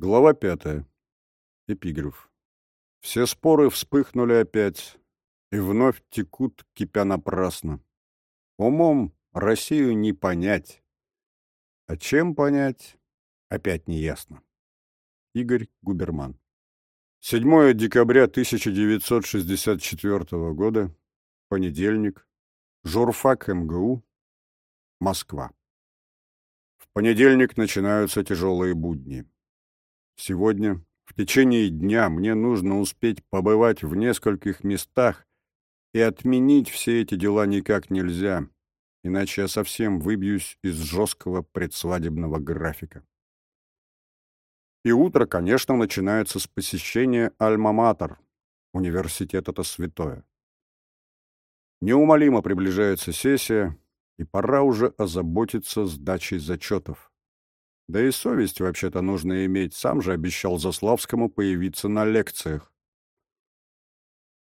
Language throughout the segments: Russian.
Глава пятая. Эпиграф. Все споры вспыхнули опять и вновь текут, кипя напрасно. Умом Россию не понять. А чем понять, опять не ясно. Игорь Губерман. 7 декабря 1964 года, понедельник, журфак МГУ, Москва. В понедельник начинаются тяжелые будни. Сегодня, в течение дня, мне нужно успеть побывать в нескольких местах, и отменить все эти дела никак нельзя, иначе я совсем выбьюсь из жесткого предсвадебного графика. И утро, конечно, начинается с посещения Альма-Матер. Университет — это святое. Неумолимо приближается сессия, и пора уже озаботиться сдачей зачетов. Да и совесть вообще-то нужно иметь, сам же обещал Заславскому появиться на лекциях.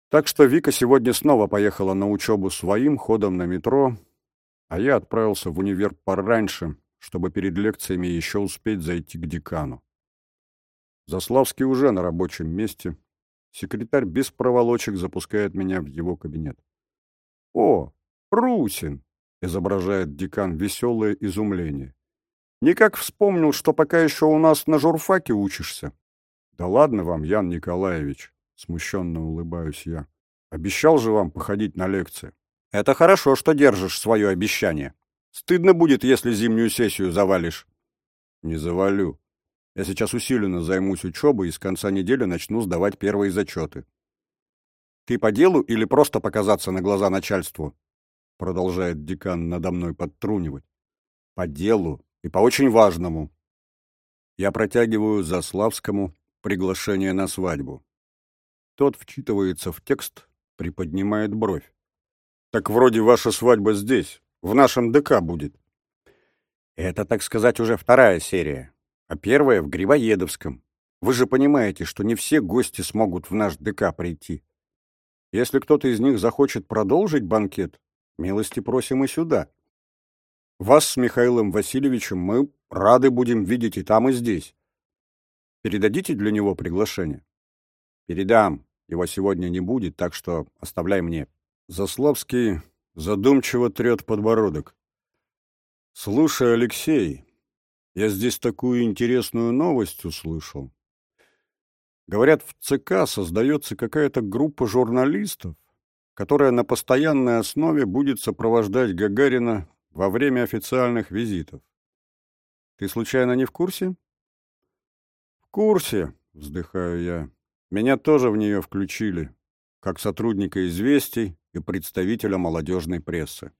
Так что Вика сегодня снова поехала на учебу своим ходом на метро, а я отправился в универ пораньше, чтобы перед лекциями еще успеть зайти к декану. Заславский уже на рабочем месте. Секретарь без проволочек запускает меня в его кабинет. «О, Русин!» — изображает декан веселое изумление. Никак вспомнил, что пока еще у нас на журфаке учишься. Да ладно вам, Ян Николаевич, смущенно улыбаюсь я. Обещал же вам походить на лекции. Это хорошо, что держишь свое обещание. Стыдно будет, если зимнюю сессию завалишь. Не завалю. Я сейчас усиленно займусь учебой и с конца недели начну сдавать первые зачеты. Ты по делу или просто показаться на глаза начальству? Продолжает декан надо мной подтрунивать. По делу, и по очень важному. Я протягиваю Заславскому приглашение на свадьбу. Тот вчитывается в текст, приподнимает бровь. «Так вроде ваша свадьба здесь, в нашем ДК будет». Это, так сказать, уже вторая серия, а первая в Грибоедовском. Вы же понимаете, что не все гости смогут в наш ДК прийти. Если кто-то из них захочет продолжить банкет, милости просим и сюда. Вас с Михаилом Васильевичем мы рады будем видеть и там, и здесь. Передадите для него приглашение? Передам. Его сегодня не будет, так что оставляй мне. Заславский задумчиво трет подбородок. Слушай, Алексей, я здесь такую интересную новость услышал. Говорят, в ЦК создается какая-то группа журналистов, которая на постоянной основе будет сопровождать Гагарина во время официальных визитов. Ты случайно не в курсе? В курсе, вздыхаю я. Меня тоже в нее включили, как сотрудника «Известий» и представителя молодежной прессы.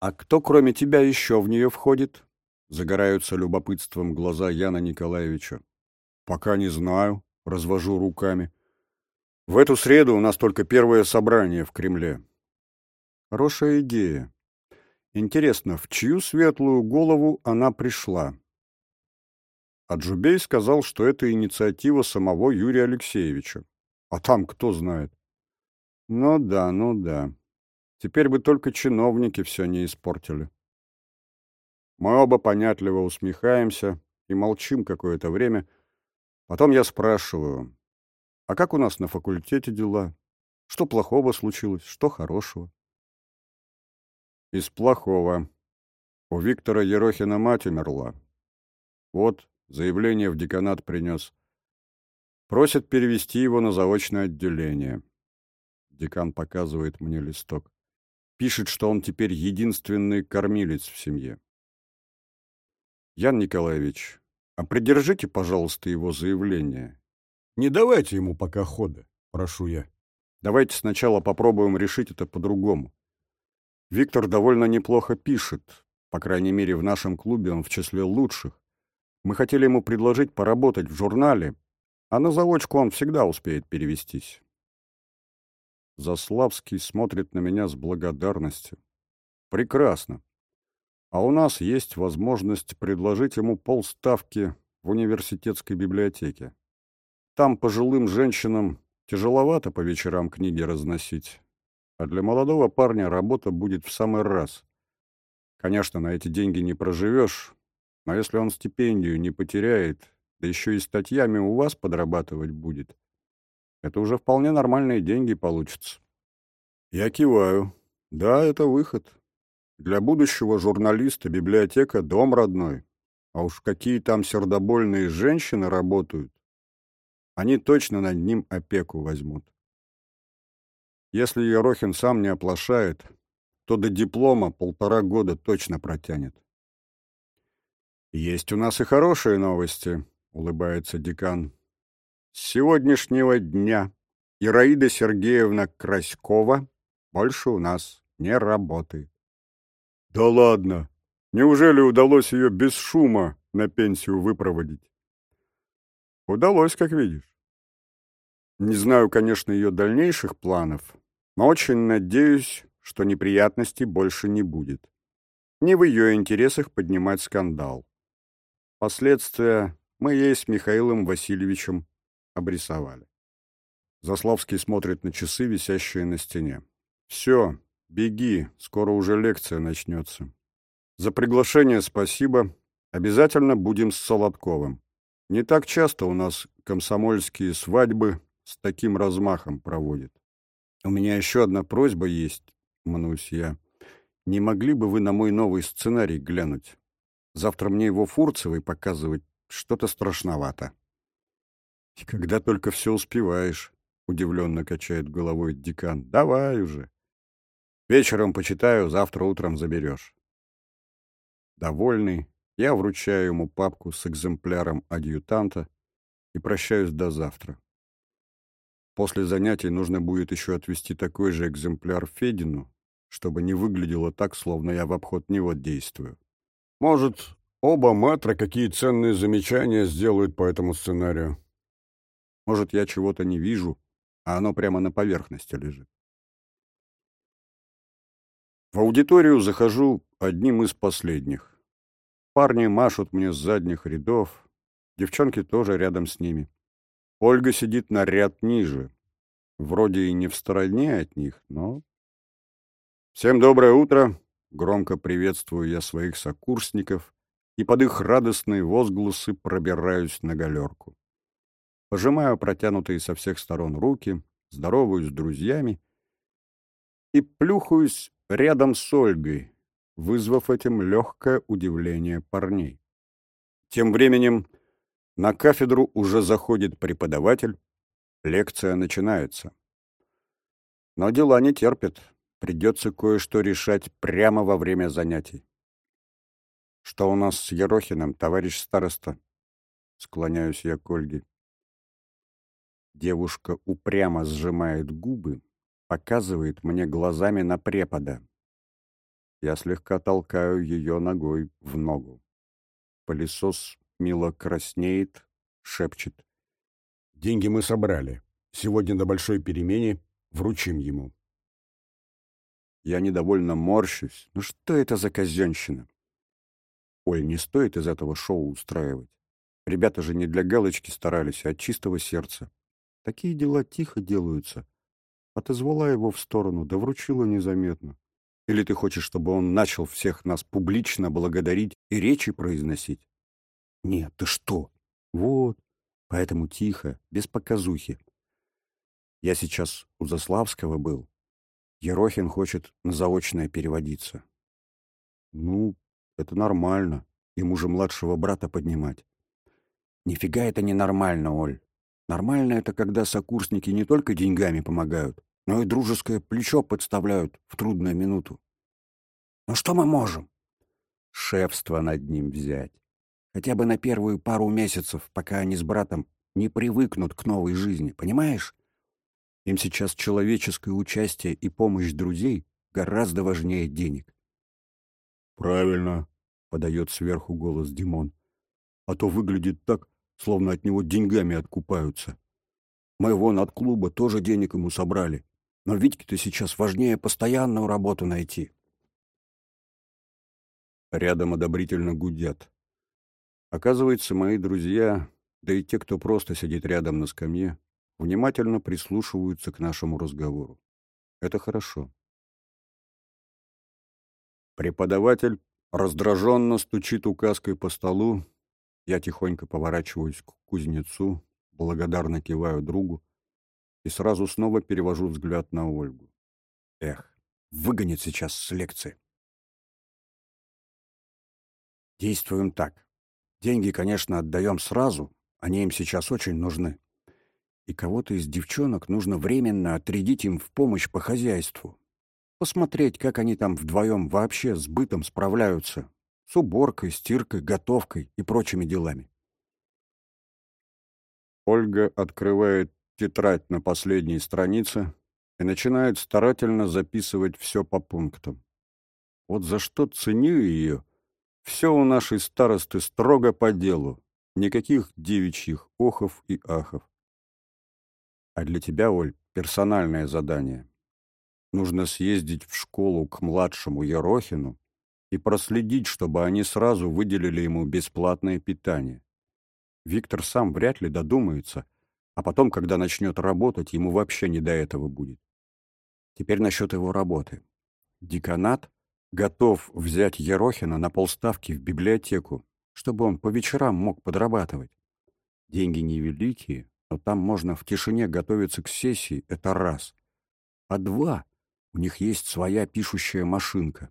А кто, кроме тебя, еще в нее входит? Загораются любопытством глаза Яна Николаевича. Пока не знаю, развожу руками. В эту среду у нас только первое собрание в Кремле. Хорошая идея. Интересно, в чью светлую голову она пришла? Аджубей сказал, что это инициатива самого Юрия Алексеевича. А там кто знает? Ну да, ну да. Теперь бы только чиновники все не испортили. Мы оба понятливо усмехаемся и молчим какое-то время. Потом я спрашиваю, а как у нас на факультете дела? Что плохого случилось, что хорошего? Из плохого. У Виктора Ерохина мать умерла. Вот, заявление в деканат принес. Просят перевести его на заочное отделение. Декан показывает мне листок. Пишет, что он теперь единственный кормилец в семье. Ян Николаевич, а придержите, пожалуйста, его заявление. Не давайте ему пока хода, прошу я. Давайте сначала попробуем решить это по-другому. Виктор довольно неплохо пишет. По крайней мере, в нашем клубе он в числе лучших. Мы хотели ему предложить поработать в журнале, а на заочку он всегда успеет перевестись. Заславский смотрит на меня с благодарностью. Прекрасно. А у нас есть возможность предложить ему полставки в университетской библиотеке. Там пожилым женщинам тяжеловато по вечерам книги разносить. А для молодого парня работа будет в самый раз. Конечно, на эти деньги не проживешь, но если он стипендию не потеряет да еще и статьями у вас подрабатывать будет. Это уже вполне нормальные деньги получатся. Я киваю. Да, это выход. Для будущего журналиста библиотека — дом родной. А уж какие там сердобольные женщины работают. Они точно над ним опеку возьмут. Если Ерохин сам не оплошает, то до диплома полтора года точно протянет. «Есть у нас и хорошие новости», — улыбается декан. «С сегодняшнего дня Ираида Сергеевна Краськова больше у нас не работает». «Да ладно! Неужели удалось ее без шума на пенсию выпроводить?» «Удалось, как видишь. Не знаю, конечно, ее дальнейших планов, но очень надеюсь, что неприятностей больше не будет. Не в ее интересах поднимать скандал. Последствия мы ей с Михаилом Васильевичем обрисовали. Заславский смотрит на часы, висящие на стене. «Все, беги, скоро уже лекция начнется. За приглашение спасибо. Обязательно будем с Солодковым. Не так часто у нас комсомольские свадьбы с таким размахом проводит. У меня еще одна просьба есть, мнусь я. Не могли бы вы на мой новый сценарий глянуть? Завтра мне его Фурцевой показывать что-то страшновато. И когда только все успеваешь, удивленно качает головой декан. Давай уже. Вечером почитаю, завтра утром заберешь. Довольный, я вручаю ему папку с экземпляром адъютанта и прощаюсь до завтра. После занятий нужно будет еще отвезти такой же экземпляр Федину, чтобы не выглядело так, словно я в обход него действую. Может, оба мэтра какие ценные замечания сделают по этому сценарию. Может, я чего-то не вижу, а оно прямо на поверхности лежит. В аудиторию захожу одним из последних. Парни машут мне с задних рядов, девчонки тоже рядом с ними. Ольга сидит на ряд ниже. Вроде и не в стороне от них, но... Всем доброе утро! Громко приветствую я своих сокурсников и под их радостные возгласы пробираюсь на галерку. Пожимаю протянутые со всех сторон руки, здороваюсь с друзьями и плюхаюсь рядом с Ольгой, вызвав этим легкое удивление парней. Тем временем на кафедру уже заходит преподаватель, лекция начинается. Но дела не терпят, придется кое-что решать прямо во время занятий. «Что у нас с Ерохиным, товарищ староста?» Склоняюсь я к Ольге. Девушка упрямо сжимает губы, показывает мне глазами на препода. Я слегка толкаю ее ногой в ногу. Пылесос Мило краснеет, шепчет. «Деньги мы собрали. Сегодня на большой перемене вручим ему». Я недовольно морщусь. Ну что это за казенщина? Оль, не стоит из этого шоу устраивать. Ребята же не для галочки старались, а от чистого сердца. Такие дела тихо делаются. Отозвала его в сторону, да вручила незаметно. Или ты хочешь, чтобы он начал всех нас публично благодарить и речи произносить? Нет, ты что? Вот. Поэтому тихо, без показухи. Я сейчас у Заславского был. Ерохин хочет на заочное переводиться. Ну, это нормально. Ему же младшего брата поднимать. Нифига это не нормально, Оль. Нормально это, когда сокурсники не только деньгами помогают, но и дружеское плечо подставляют в трудную минуту. Ну что мы можем? Шефство над ним взять. Хотя бы на первую пару месяцев, пока они с братом не привыкнут к новой жизни, понимаешь? Им сейчас человеческое участие и помощь друзей гораздо важнее денег. «Правильно», — подает сверху голос Димон. «А то выглядит так, словно от него деньгами откупаются. Мы вон от клуба тоже денег ему собрали, но Витьке-то сейчас важнее постоянную работу найти». Рядом одобрительно гудят. Оказывается, мои друзья, да и те, кто просто сидит рядом на скамье, внимательно прислушиваются к нашему разговору. Это хорошо. Преподаватель раздраженно стучит указкой по столу Я тихонько поворачиваюсь к кузнецу, благодарно киваю другу и сразу снова перевожу взгляд на Ольгу. Эх, выгонит сейчас с лекции. Действуем так. Деньги, конечно, отдаем сразу, они им сейчас очень нужны. И кого-то из девчонок нужно временно отрядить им в помощь по хозяйству. Посмотреть, как они там вдвоем вообще с бытом справляются. С уборкой, стиркой, готовкой и прочими делами. Ольга открывает тетрадь на последней странице и начинает старательно записывать все по пунктам. Вот за что ценю ее. Все у нашей старосты строго по делу. Никаких девичьих охов и ахов. А для тебя, Оль, персональное задание. Нужно съездить в школу к младшему Ерохину и проследить, чтобы они сразу выделили ему бесплатное питание. Виктор сам вряд ли додумается, а потом, когда начнет работать, ему вообще не до этого будет. Теперь насчет его работы. Деканат готов взять Ерохина на полставки в библиотеку, чтобы он по вечерам мог подрабатывать. Деньги невеликие, но там можно в тишине готовиться к сессии, это раз. А два, у них есть своя пишущая машинка.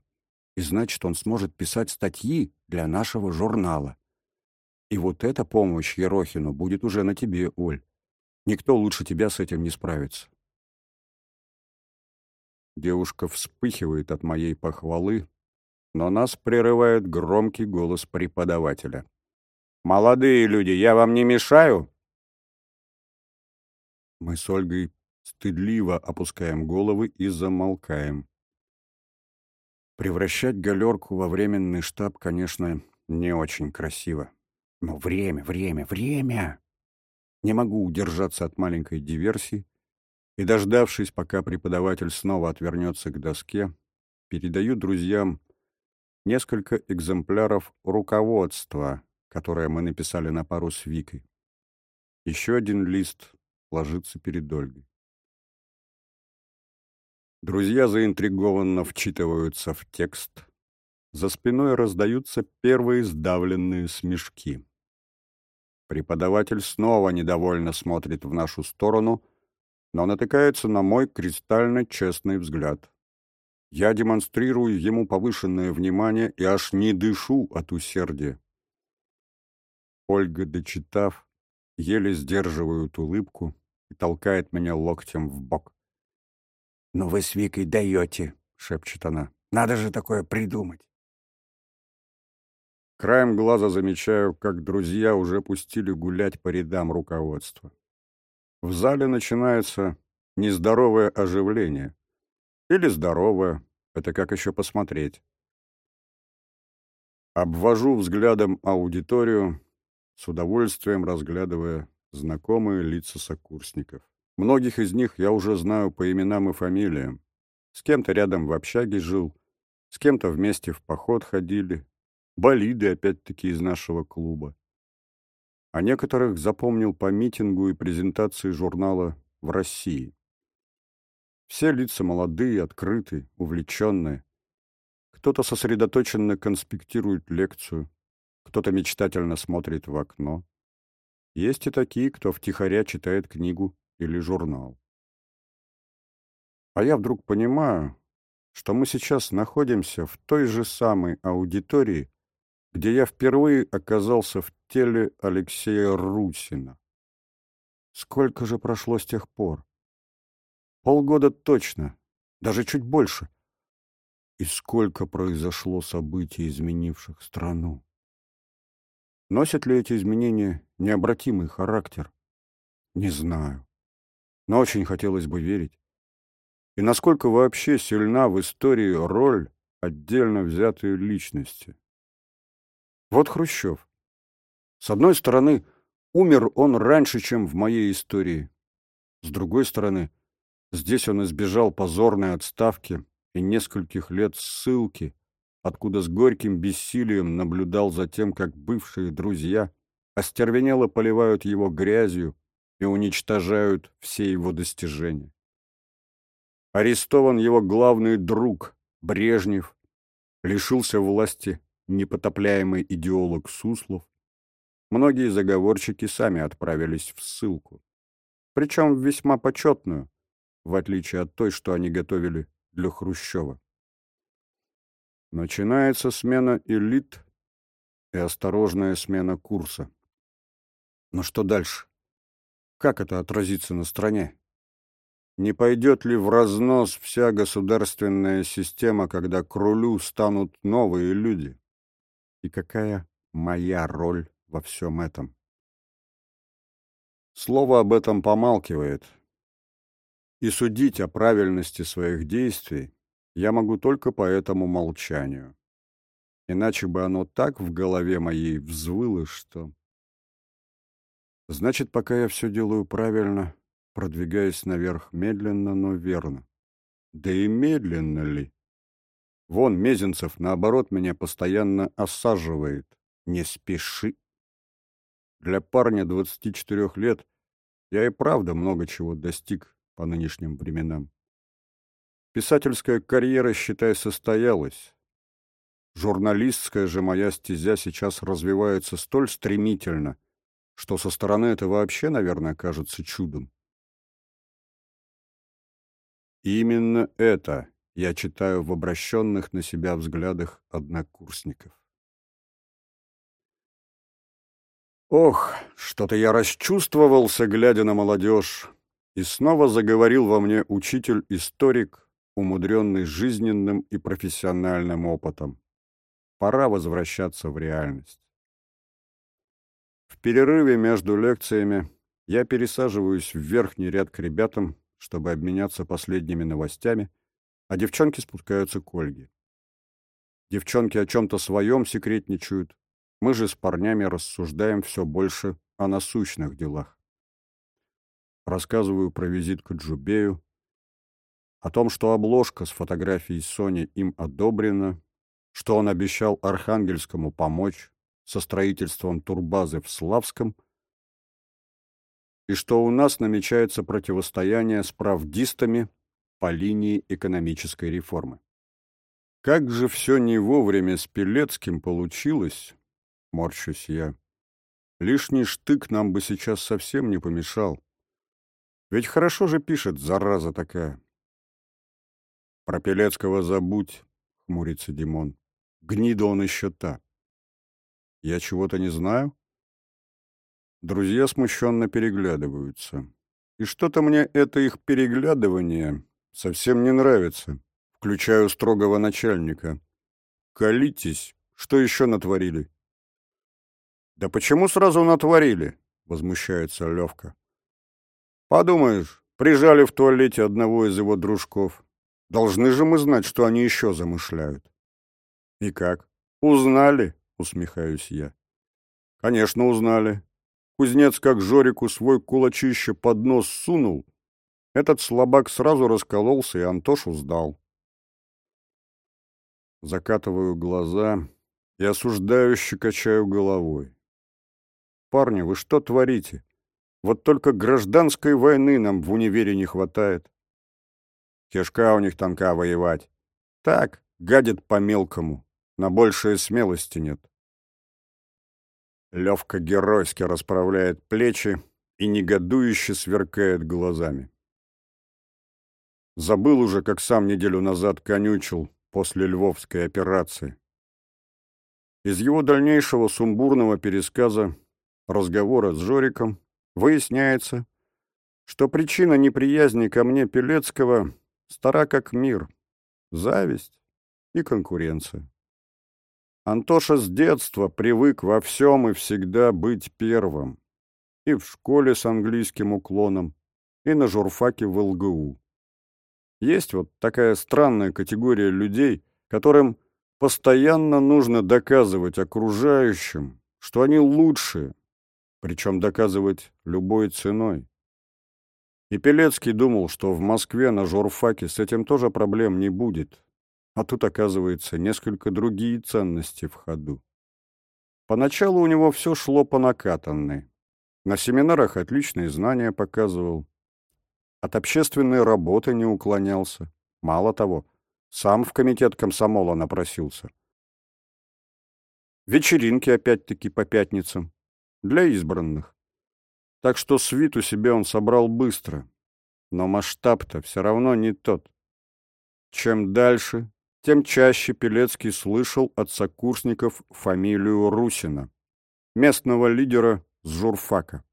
И значит, он сможет писать статьи для нашего журнала. И вот эта помощь Ерохину будет уже на тебе, Оль. Никто лучше тебя с этим не справится. Девушка вспыхивает от моей похвалы, но нас прерывает громкий голос преподавателя. «Молодые люди, я вам не мешаю?» Мы с Ольгой стыдливо опускаем головы и замолкаем. Превращать галерку во временный штаб, конечно, не очень красиво. Но время, время, время! Не могу удержаться от маленькой диверсии и, дождавшись, пока преподаватель снова отвернется к доске, передаю друзьям несколько экземпляров руководства, которое мы написали на пару с Викой. Еще один лист ложится перед Ольгой. Друзья заинтригованно вчитываются в текст. За спиной раздаются первые сдавленные смешки. Преподаватель снова недовольно смотрит в нашу сторону, но натыкается на мой кристально честный взгляд. Я демонстрирую ему повышенное внимание и аж не дышу от усердия. Ольга, дочитав, еле сдерживает улыбку и толкает меня локтем в бок. «Ну вы с Викой даете», — шепчет она. «Надо же такое придумать». Краем глаза замечаю, как друзья уже пустили гулять по рядам руководства. В зале начинается нездоровое оживление. Или здоровое, это как еще посмотреть. Обвожу взглядом аудиторию, с удовольствием разглядывая знакомые лица сокурсников. Многих из них я уже знаю по именам и фамилиям. С кем-то рядом в общаге жил, с кем-то вместе в поход ходили, болиды опять-таки из нашего клуба. А некоторых запомнил по митингу и презентации журнала в России. Все лица молодые, открытые, увлеченные. Кто-то сосредоточенно конспектирует лекцию, кто-то мечтательно смотрит в окно. Есть и такие, кто втихаря читает книгу или журнал. А я вдруг понимаю, что мы сейчас находимся в той же самой аудитории, где я впервые оказался в теле Алексея Русина. Сколько же прошло с тех пор? Полгода точно, даже чуть больше. И сколько произошло событий, изменивших страну? Носят ли эти изменения необратимый характер? Не знаю. Но очень хотелось бы верить. И насколько вообще сильна в истории роль отдельно взятой личности? Вот Хрущев. С одной стороны, умер он раньше, чем в моей истории. С другой стороны, здесь он избежал позорной отставки и нескольких лет ссылки, откуда с горьким бессилием наблюдал за тем, как бывшие друзья остервенело поливают его грязью и уничтожают все его достижения. Арестован его главный друг, Брежнев, лишился власти непотопляемый идеолог Суслов, многие заговорщики сами отправились в ссылку. Причем весьма почетную, в отличие от той, что они готовили для Хрущева. Начинается смена элит и осторожная смена курса. Но что дальше? Как это отразится на стране? Не пойдет ли в разнос вся государственная система, когда к рулю станут новые люди? И какая моя роль во всем этом? Слово об этом помалкивает. И судить о правильности своих действий я могу только по этому молчанию. Иначе бы оно так в голове моей взвыло, что... Значит, пока я все делаю правильно, продвигаясь наверх медленно, но верно. Да и медленно ли? Вон Мезенцев, наоборот, меня постоянно осаживает. Не спеши. Для парня 24 лет я и правда много чего достиг по нынешним временам. Писательская карьера, считай, состоялась. Журналистская же моя стезя сейчас развивается столь стремительно, что со стороны это вообще, наверное, кажется чудом. Именно это я читаю в обращенных на себя взглядах однокурсников. Ох, что-то я расчувствовался, глядя на молодежь, и снова заговорил во мне учитель-историк, умудренный жизненным и профессиональным опытом. Пора возвращаться в реальность. В перерыве между лекциями я пересаживаюсь в верхний ряд к ребятам, чтобы обменяться последними новостями, а девчонки спускаются к Ольге. Девчонки о чем-то своем секретничают, мы же с парнями рассуждаем все больше о насущных делах. Рассказываю про визит к Джубею, о том, что обложка с фотографией Сони им одобрена, что он обещал Архангельскому помочь со строительством турбазы в Славском и что у нас намечается противостояние с правдистами по линии экономической реформы. Как же все не вовремя с Пелецким получилось, морщусь я. Лишний штык нам бы сейчас совсем не помешал. Ведь хорошо же пишет, зараза такая. Про Пелецкого забудь, хмурится Димон. Гнида он еще та. Я чего-то не знаю? Друзья смущенно переглядываются. И что-то мне это их переглядывание совсем не нравится. Включаю строгого начальника. Колитесь, что еще натворили? Да почему сразу натворили? Возмущается Левка. Подумаешь, прижали в туалете одного из его дружков. Должны же мы знать, что они еще замышляют. И как? Узнали? Усмехаюсь я. Конечно, узнали. Кузнец как Жорику свой кулачище под нос сунул. Этот слабак сразу раскололся и Антошу сдал. Закатываю глаза и осуждающе качаю головой. «Парни, вы что творите? Вот только гражданской войны нам в универе не хватает. Кишка у них тонка воевать. Так, гадит по-мелкому, на большее смелости нет». Левка геройски расправляет плечи и негодующе сверкает глазами. Забыл уже, как сам неделю назад конючил после львовской операции. Из его дальнейшего сумбурного пересказа разговора с Жориком выясняется, что причина неприязни ко мне Пелецкого стара как мир, зависть и конкуренция. Антоша с детства привык во всем и всегда быть первым. И в школе с английским уклоном, и на журфаке в ЛГУ. Есть вот такая странная категория людей, которым постоянно нужно доказывать окружающим, что они лучшие, причем доказывать любой ценой. И Пелецкий думал, что в Москве на журфаке с этим тоже проблем не будет, а тут, оказывается, несколько другие ценности в ходу. Поначалу у него все шло по накатанной. На семинарах отличные знания показывал. От общественной работы не уклонялся. Мало того, сам в комитет комсомола напросился. Вечеринки опять-таки по пятницам. для избранных. Так что свиту себе он собрал быстро. Но масштаб-то все равно не тот. Чем дальше, тем чаще Пелецкий слышал от сокурсников фамилию Русина, местного лидера с журфака.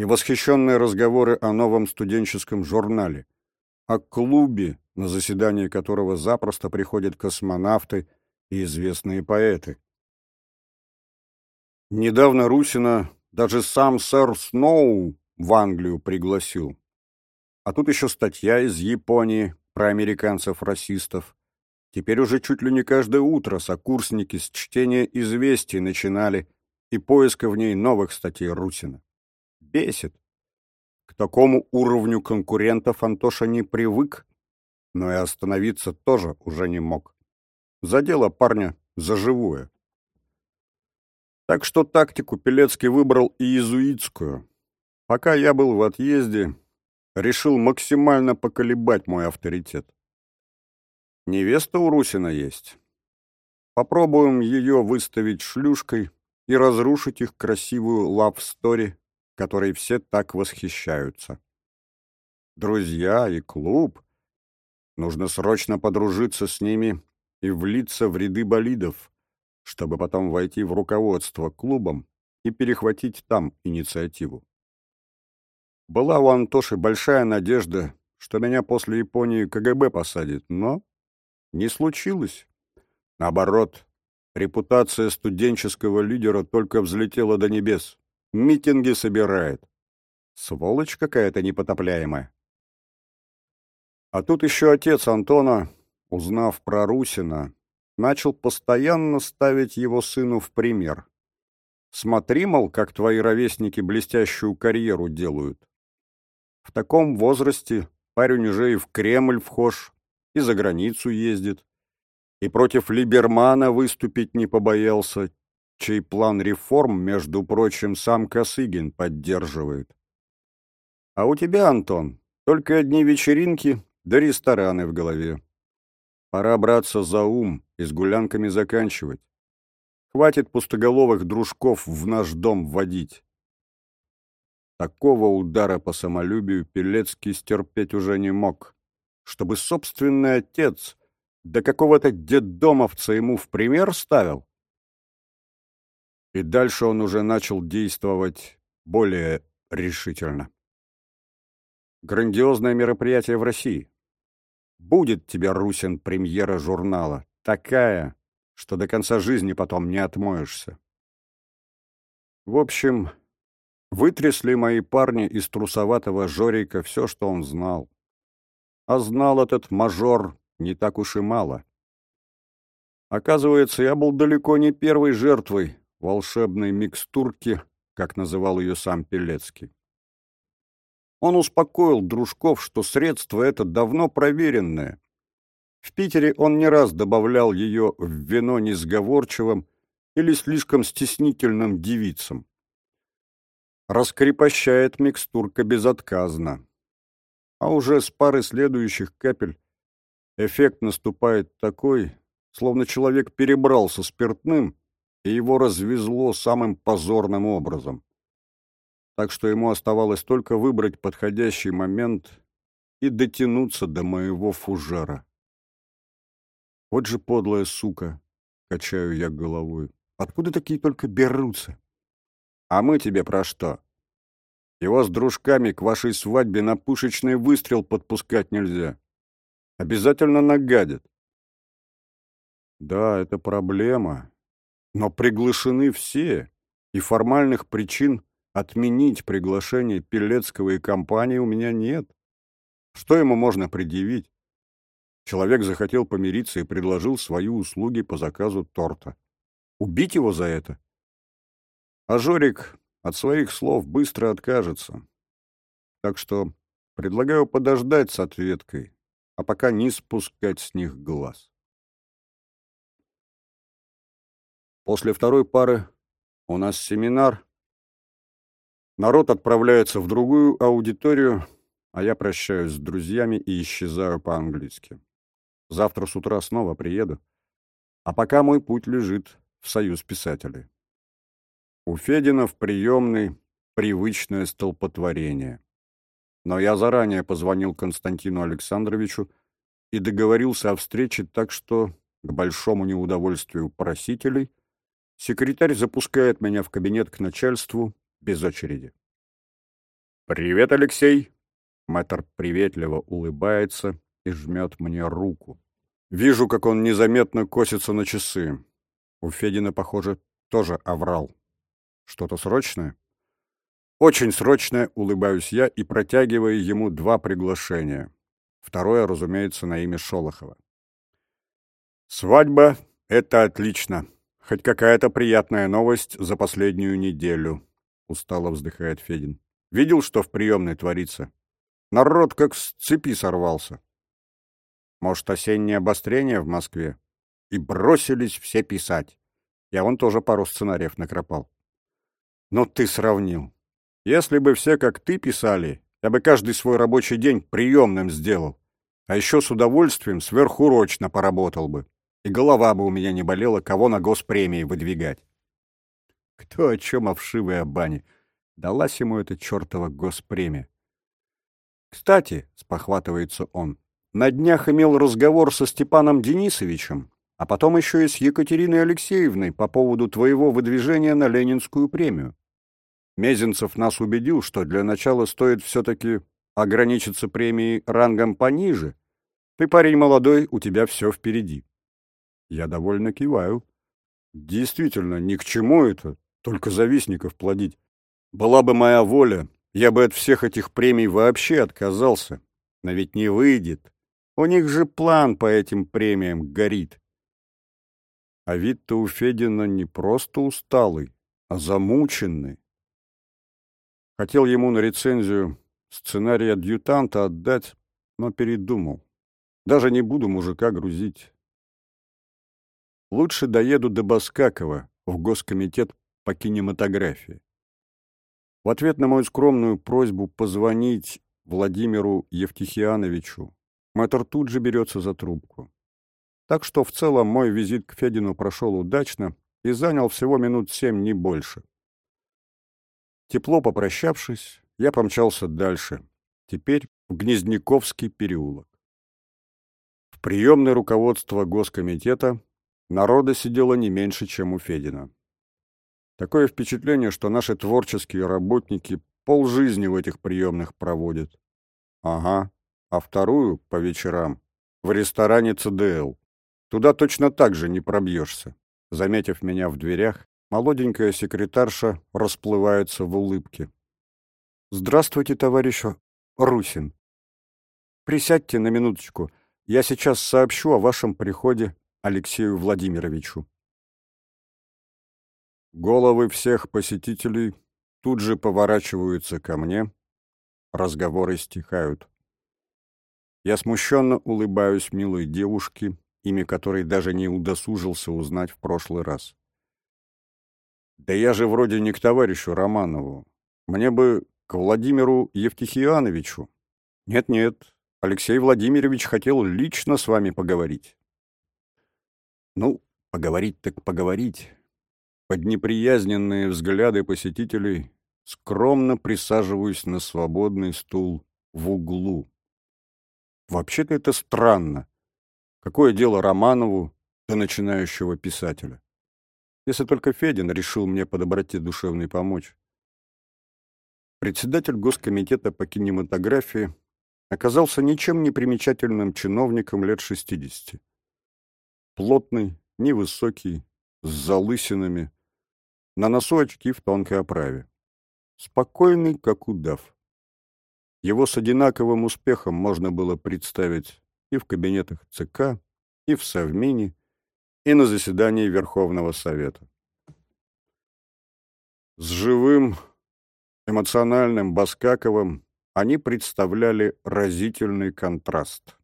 И восхищенные разговоры о новом студенческом журнале, о клубе, на заседание которого запросто приходят космонавты и известные поэты. Недавно Русина даже сам сэр Сноу в Англию пригласил. А тут еще статья из Японии про американцев-расистов. Теперь уже чуть ли не каждое утро сокурсники с чтения известий начинали и поиска в ней новых статей Русина. Бесит. К такому уровню конкурентов Антоша не привык, но и остановиться тоже уже не мог. Задело парня за живое. Так что тактику Пелецкий выбрал иезуитскую. Пока я был в отъезде, решил максимально поколебать мой авторитет. Невеста у Русина есть. Попробуем ее выставить шлюшкой и разрушить их красивую лав-стори, которой все так восхищаются. Друзья и клуб. Нужно срочно подружиться с ними и влиться в ряды болидов, чтобы потом войти в руководство клубом и перехватить там инициативу. Была у Антоши большая надежда, что меня после Японии КГБ посадит, но не случилось. Наоборот, репутация студенческого лидера только взлетела до небес. Митинги собирает. Сволочь какая-то непотопляемая. А тут еще отец Антона, узнав про Русина, начал постоянно ставить его сыну в пример. Смотри, мол, как твои ровесники блестящую карьеру делают. В таком возрасте парень уже и в Кремль вхож, и за границу ездит, и против Либермана выступить не побоялся, чей план реформ, между прочим, сам Косыгин поддерживает. А у тебя, Антон, только одни вечеринки да рестораны в голове. Пора браться за ум и с гулянками заканчивать. Хватит пустоголовых дружков в наш дом водить. Такого удара по самолюбию Пелецкий стерпеть уже не мог. Чтобы собственный отец до какого-то детдомовца ему в пример ставил. И дальше он уже начал действовать более решительно. Грандиозное мероприятие в России. Будет тебе, Русин, премьера журнала. Такая, что до конца жизни потом не отмоешься. В общем, Вытрясли мои парни из трусоватого Жорика все, что он знал. А знал этот мажор не так уж и мало. Оказывается, я был далеко не первой жертвой волшебной микстурки, как называл ее сам Пелецкий. Он успокоил дружков, что средство это давно проверенное. В Питере он не раз добавлял ее в вино несговорчивым или слишком стеснительным девицам раскрепощает микстурка безотказно. А уже с пары следующих капель эффект наступает такой, словно человек перебрался спиртным, и его развезло самым позорным образом. Так что ему оставалось только выбрать подходящий момент и дотянуться до моего фужера. Вот же подлая сука, качаю я головой. Откуда такие только берутся? А мы тебе про что? Его с дружками к вашей свадьбе на пушечный выстрел подпускать нельзя. Обязательно нагадят. Да, это проблема. Но приглашены все, и формальных причин отменить приглашение Пелецкого и компании у меня нет. Что ему можно предъявить? Человек захотел помириться и предложил свои услуги по заказу торта. Убить его за это? А Жорик от своих слов быстро откажется. Так что предлагаю подождать с ответкой, а пока не спускать с них глаз. После второй пары у нас семинар. Народ отправляется в другую аудиторию, а я прощаюсь с друзьями и исчезаю по-английски. Завтра с утра снова приеду. А пока мой путь лежит в Союз писателей. У Федина в приемной привычное столпотворение. Но я заранее позвонил Константину Александровичу и договорился о встрече так, что, к большому неудовольствию просителей, секретарь запускает меня в кабинет к начальству без очереди. «Привет, Алексей!» Мэтр приветливо улыбается и жмет мне руку. Вижу, как он незаметно косится на часы. У Федина, похоже, тоже оврал. Что-то срочное? Очень срочное, улыбаюсь я и протягиваю ему два приглашения. Второе, разумеется, на имя Шолохова. Свадьба — это отлично. Хоть какая-то приятная новость за последнюю неделю. Устало вздыхает Федин. Видел, что в приемной творится? Народ как с цепи сорвался. Может, осеннее обострение в Москве? И бросились все писать. Я вон тоже пару сценариев накропал. Но ты сравнил. Если бы все как ты писали, я бы каждый свой рабочий день приемным сделал. А еще с удовольствием сверхурочно поработал бы. И голова бы у меня не болела, кого на госпремии выдвигать. Кто о чем о вшивой бане? Далась ему эта чертова госпремия. Кстати, спохватывается он, на днях имел разговор со Степаном Денисовичем, а потом еще и с Екатериной Алексеевной по поводу твоего выдвижения на Ленинскую премию. Мезенцев нас убедил, что для начала стоит все-таки ограничиться премией рангом пониже. Ты парень молодой, у тебя все впереди. Я довольно киваю. Действительно, ни к чему это, только завистников плодить. Была бы моя воля, я бы от всех этих премий вообще отказался. Но ведь не выйдет. У них же план по этим премиям горит. А вид-то у Федина не просто усталый, а замученный. Хотел ему на рецензию сценарий адъютанта отдать, но передумал. Даже не буду мужика грузить. Лучше доеду до Баскакова в Госкомитет по кинематографии. В ответ на мою скромную просьбу позвонить Владимиру Евтихиановичу Мэтр тут же берется за трубку. Так что в целом мой визит к Федину прошел удачно и занял всего минут семь, не больше. Тепло попрощавшись, я помчался дальше, теперь в Гнездниковский переулок. В приемное руководство Госкомитета народа сидело не меньше, чем у Федина. Такое впечатление, что наши творческие работники полжизни в этих приемных проводят. Ага, а вторую по вечерам в ресторане ЦДЛ. Туда точно так же не пробьешься. Заметив меня в дверях, молоденькая секретарша расплывается в улыбке. «Здравствуйте, товарищ Русин. Присядьте на минуточку. Я сейчас сообщу о вашем приходе Алексею Владимировичу». Головы всех посетителей тут же поворачиваются ко мне, разговоры стихают. Я смущенно улыбаюсь милой девушке, имя которой даже не удосужился узнать в прошлый раз. Да я же вроде не к товарищу Романову. Мне бы к Владимиру Евтихиановичу. Нет-нет, Алексей Владимирович хотел лично с вами поговорить. Ну, поговорить так поговорить. Под неприязненные взгляды посетителей скромно присаживаюсь на свободный стул в углу. Вообще-то это странно. Какое дело Романову до начинающего писателя? Если только Федин решил мне по доброте душевной помочь. Председатель Госкомитета по кинематографии оказался ничем не примечательным чиновником лет 60. Плотный, невысокий, с залысинами, на носу очки в тонкой оправе. Спокойный, как удав. Его с одинаковым успехом можно было представить и в кабинетах ЦК, и в Совмине, и на заседании Верховного Совета. С живым, эмоциональным Баскаковым они представляли разительный контраст.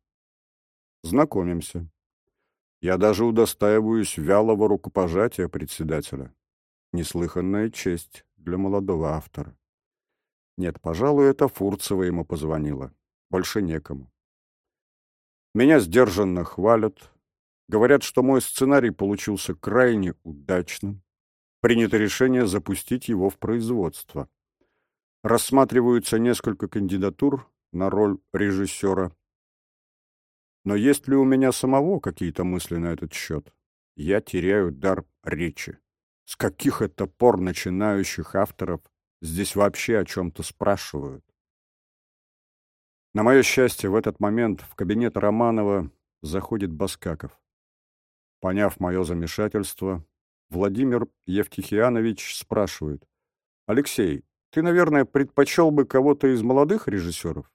Знакомимся. Я даже удостаиваюсь вялого рукопожатия председателя. Неслыханная честь для молодого автора. Нет, пожалуй, это Фурцева ему позвонила. Больше некому. Меня сдержанно хвалят. Говорят, что мой сценарий получился крайне удачным. принято решение запустить его в производство. Рассматриваются несколько кандидатур на роль режиссера. Но есть ли у меня самого какие-то мысли на этот счет? Я теряю дар речи. С каких это пор начинающих авторов здесь вообще о чем-то спрашивают? На мое счастье, в этот момент в кабинет Романова заходит Баскаков. Поняв мое замешательство, Владимир Евтихианович спрашивает. «Алексей, ты, наверное, предпочел бы кого-то из молодых режиссеров?»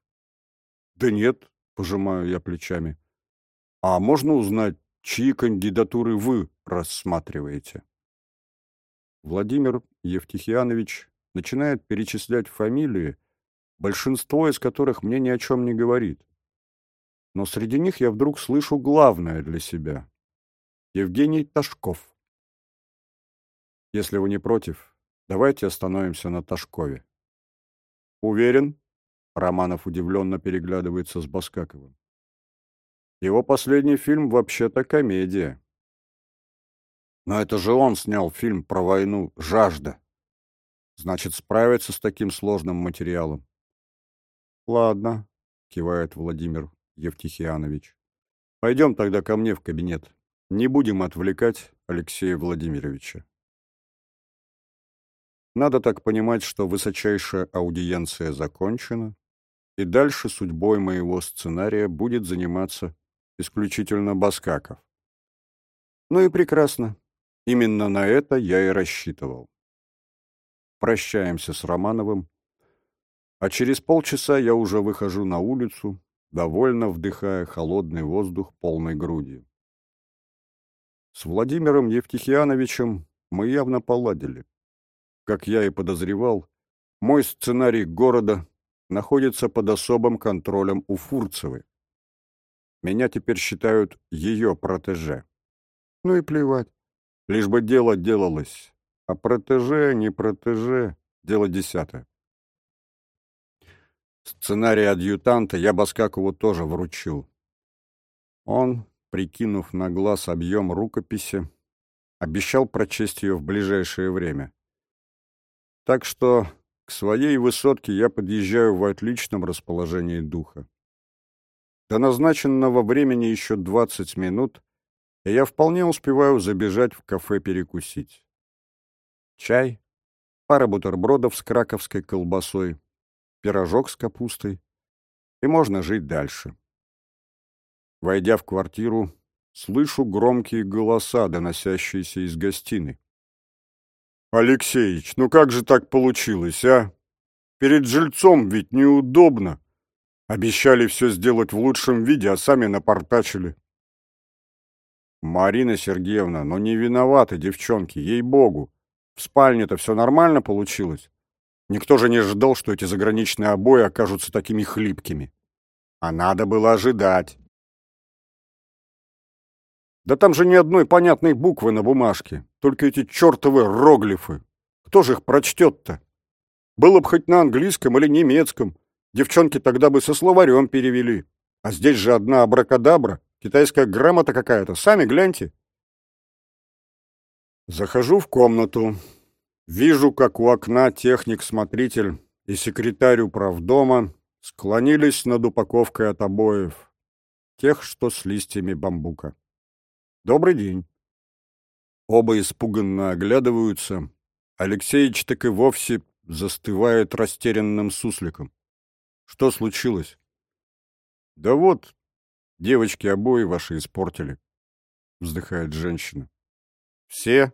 «Да нет», — пожимаю я плечами. «А можно узнать, чьи кандидатуры вы рассматриваете?» Владимир Евтихианович начинает перечислять фамилии, большинство из которых мне ни о чем не говорит. Но среди них я вдруг слышу главное для себя. Евгений Ташков. Если вы не против, давайте остановимся на Ташкове. Уверен? Романов удивленно переглядывается с Баскаковым. Его последний фильм вообще-то комедия. Но это же он снял фильм про войну «Жажда». Значит, справится с таким сложным материалом. Ладно, кивает Владимир Евтихианович. Пойдем тогда ко мне в кабинет. Не будем отвлекать Алексея Владимировича. Надо так понимать, что высочайшая аудиенция закончена, и дальше судьбой моего сценария будет заниматься исключительно Баскаков. Ну и прекрасно. Именно на это я и рассчитывал. Прощаемся с Романовым, а через полчаса я уже выхожу на улицу, довольно вдыхая холодный воздух полной грудью. С Владимиром Евтихиановичем мы явно поладили. Как я и подозревал, мой сценарий города находится под особым контролем у Фурцевой. Меня теперь считают ее протеже. Ну и плевать. Лишь бы дело делалось. А протеже, не протеже, дело десятое. Сценарий адъютанта я Баскакову тоже вручил. Он, прикинув на глаз объем рукописи, обещал прочесть ее в ближайшее время. Так что к своей высотке я подъезжаю в отличном расположении духа. До назначенного времени еще 20 минут, и я вполне успеваю забежать в кафе перекусить. Чай, пара бутербродов с краковской колбасой, пирожок с капустой, и можно жить дальше. Войдя в квартиру, слышу громкие голоса, доносящиеся из гостиной. «Алексеич, ну как же так получилось, а? Перед жильцом ведь неудобно. Обещали все сделать в лучшем виде, а сами напортачили. Марина Сергеевна, но не виноваты девчонки, ей-богу. В спальне-то все нормально получилось. Никто же не ждал, что эти заграничные обои окажутся такими хлипкими. А надо было ожидать. Да там же ни одной понятной буквы на бумажке, только эти чертовы роглифы. Кто же их прочтет-то? Было бы хоть на английском или немецком. Девчонки тогда бы со словарем перевели. А здесь же одна абракадабра. Китайская грамота какая-то. Сами гляньте. Захожу в комнату. Вижу, как у окна техник-смотритель и секретарь управдома склонились над упаковкой от обоев. Тех, что с листьями бамбука. Добрый день. Оба испуганно оглядываются. Алексеич так и вовсе застывает растерянным сусликом. Что случилось? Да вот, Девочки обои ваши испортили, вздыхает женщина. Все?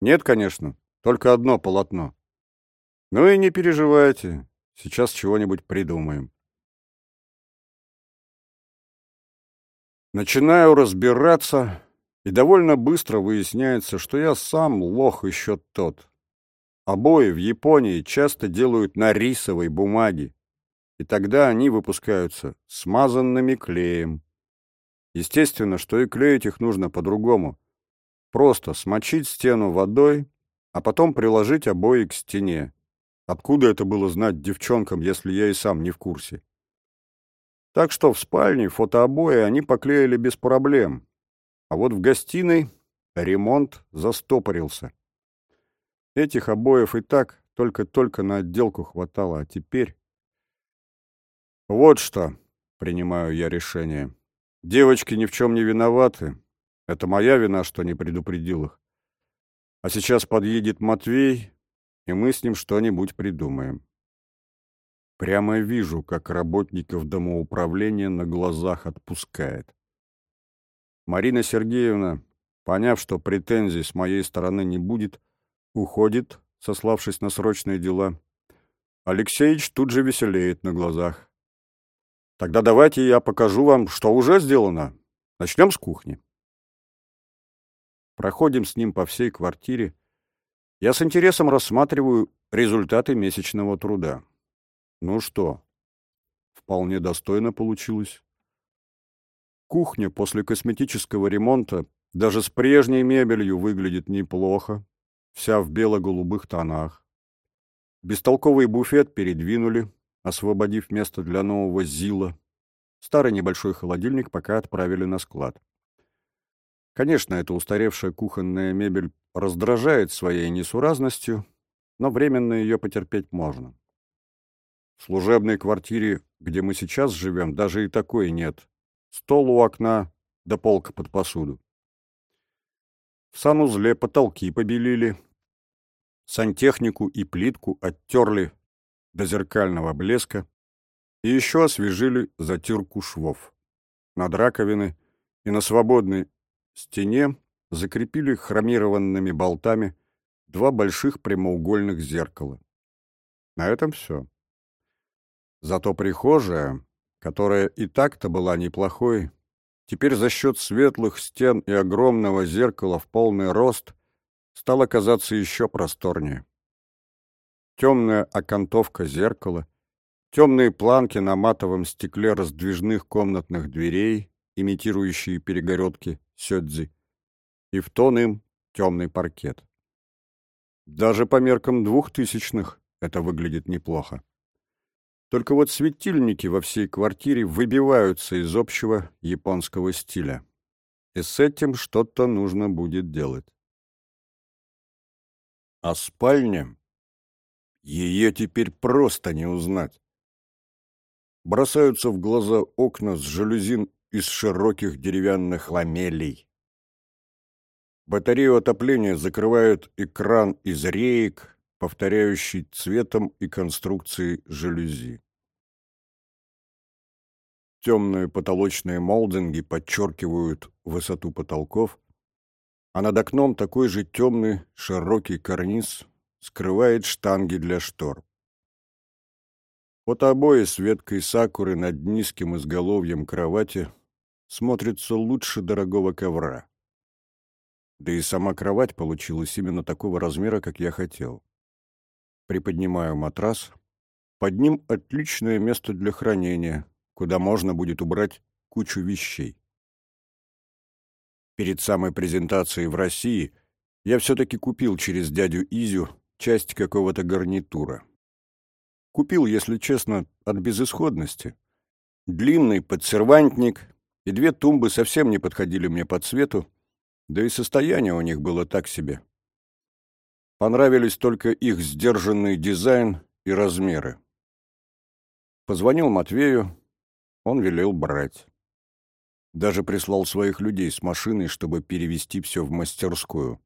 Нет, конечно, только одно полотно. Ну и не переживайте, сейчас чего-нибудь придумаем. Начинаю разбираться, и довольно быстро выясняется, что я сам лох еще тот. Обои в Японии часто делают на рисовой бумаге, и тогда они выпускаются смазанными клеем. Естественно, что и клеить их нужно по-другому. Просто смочить стену водой, а потом приложить обои к стене. Откуда это было знать девчонкам, если я и сам не в курсе? Так что в спальне фотообои они поклеили без проблем. А вот в гостиной ремонт застопорился. Этих обоев и так только-только на отделку хватало, а теперь... Вот что, принимаю я решение. Девочки ни в чем не виноваты. Это моя вина, что не предупредил их. А сейчас подъедет Матвей, и мы с ним что-нибудь придумаем. Прямо вижу, как работников домоуправления на глазах отпускает. Марина Сергеевна, поняв, что претензий с моей стороны не будет, уходит, сославшись на срочные дела. Алексеич тут же веселеет на глазах. Тогда давайте я покажу вам, что уже сделано. Начнем с кухни. Проходим с ним по всей квартире. Я с интересом рассматриваю результаты месячного труда. Ну что, вполне достойно получилось. Кухня после косметического ремонта даже с прежней мебелью выглядит неплохо, вся в бело-голубых тонах. Бестолковый буфет передвинули, освободив место для нового ЗИЛа. Старый небольшой холодильник пока отправили на склад. Конечно, эта устаревшая кухонная мебель раздражает своей несуразностью, но временно ее потерпеть можно. В служебной квартире, где мы сейчас живем, даже и такой нет. Стол у окна, да полка под посуду. В санузле потолки побелили, сантехнику и плитку оттерли до зеркального блеска и еще освежили затирку швов. Над раковины и на свободной стене закрепили хромированными болтами два больших прямоугольных зеркала. На этом все. Зато прихожая, которая и так-то была неплохой, теперь за счет светлых стен и огромного зеркала в полный рост стала казаться еще просторнее. Темная окантовка зеркала, темные планки на матовом стекле раздвижных комнатных дверей, имитирующие перегородки сёдзи, и в тон им темный паркет. Даже по меркам двухтысячных это выглядит неплохо. Только вот светильники во всей квартире выбиваются из общего японского стиля. И с этим что-то нужно будет делать. А спальня ее теперь просто не узнать. Бросаются в глаза окна с жалюзин из широких деревянных ламелей. Батарею отопления закрывают экран из реек, повторяющий цветом и конструкцией жалюзи. Темные потолочные молдинги подчеркивают высоту потолков, а над окном такой же темный широкий карниз скрывает штанги для штор. Вот обои с веткой сакуры над низким изголовьем кровати смотрятся лучше дорогого ковра. Да и сама кровать получилась именно такого размера, как я хотел. Приподнимаю матрас. Под ним отличное место для хранения, куда можно будет убрать кучу вещей. Перед самой презентацией в России я все-таки купил через дядю Изю часть какого-то гарнитура. Купил, если честно, от безысходности. Длинный подсервантник и две тумбы совсем не подходили мне по цвету, да и состояние у них было так себе. Понравились только их сдержанный дизайн и размеры. Позвонил Матвею, он велел брать. Даже прислал своих людей с машиной, чтобы перевести все в мастерскую.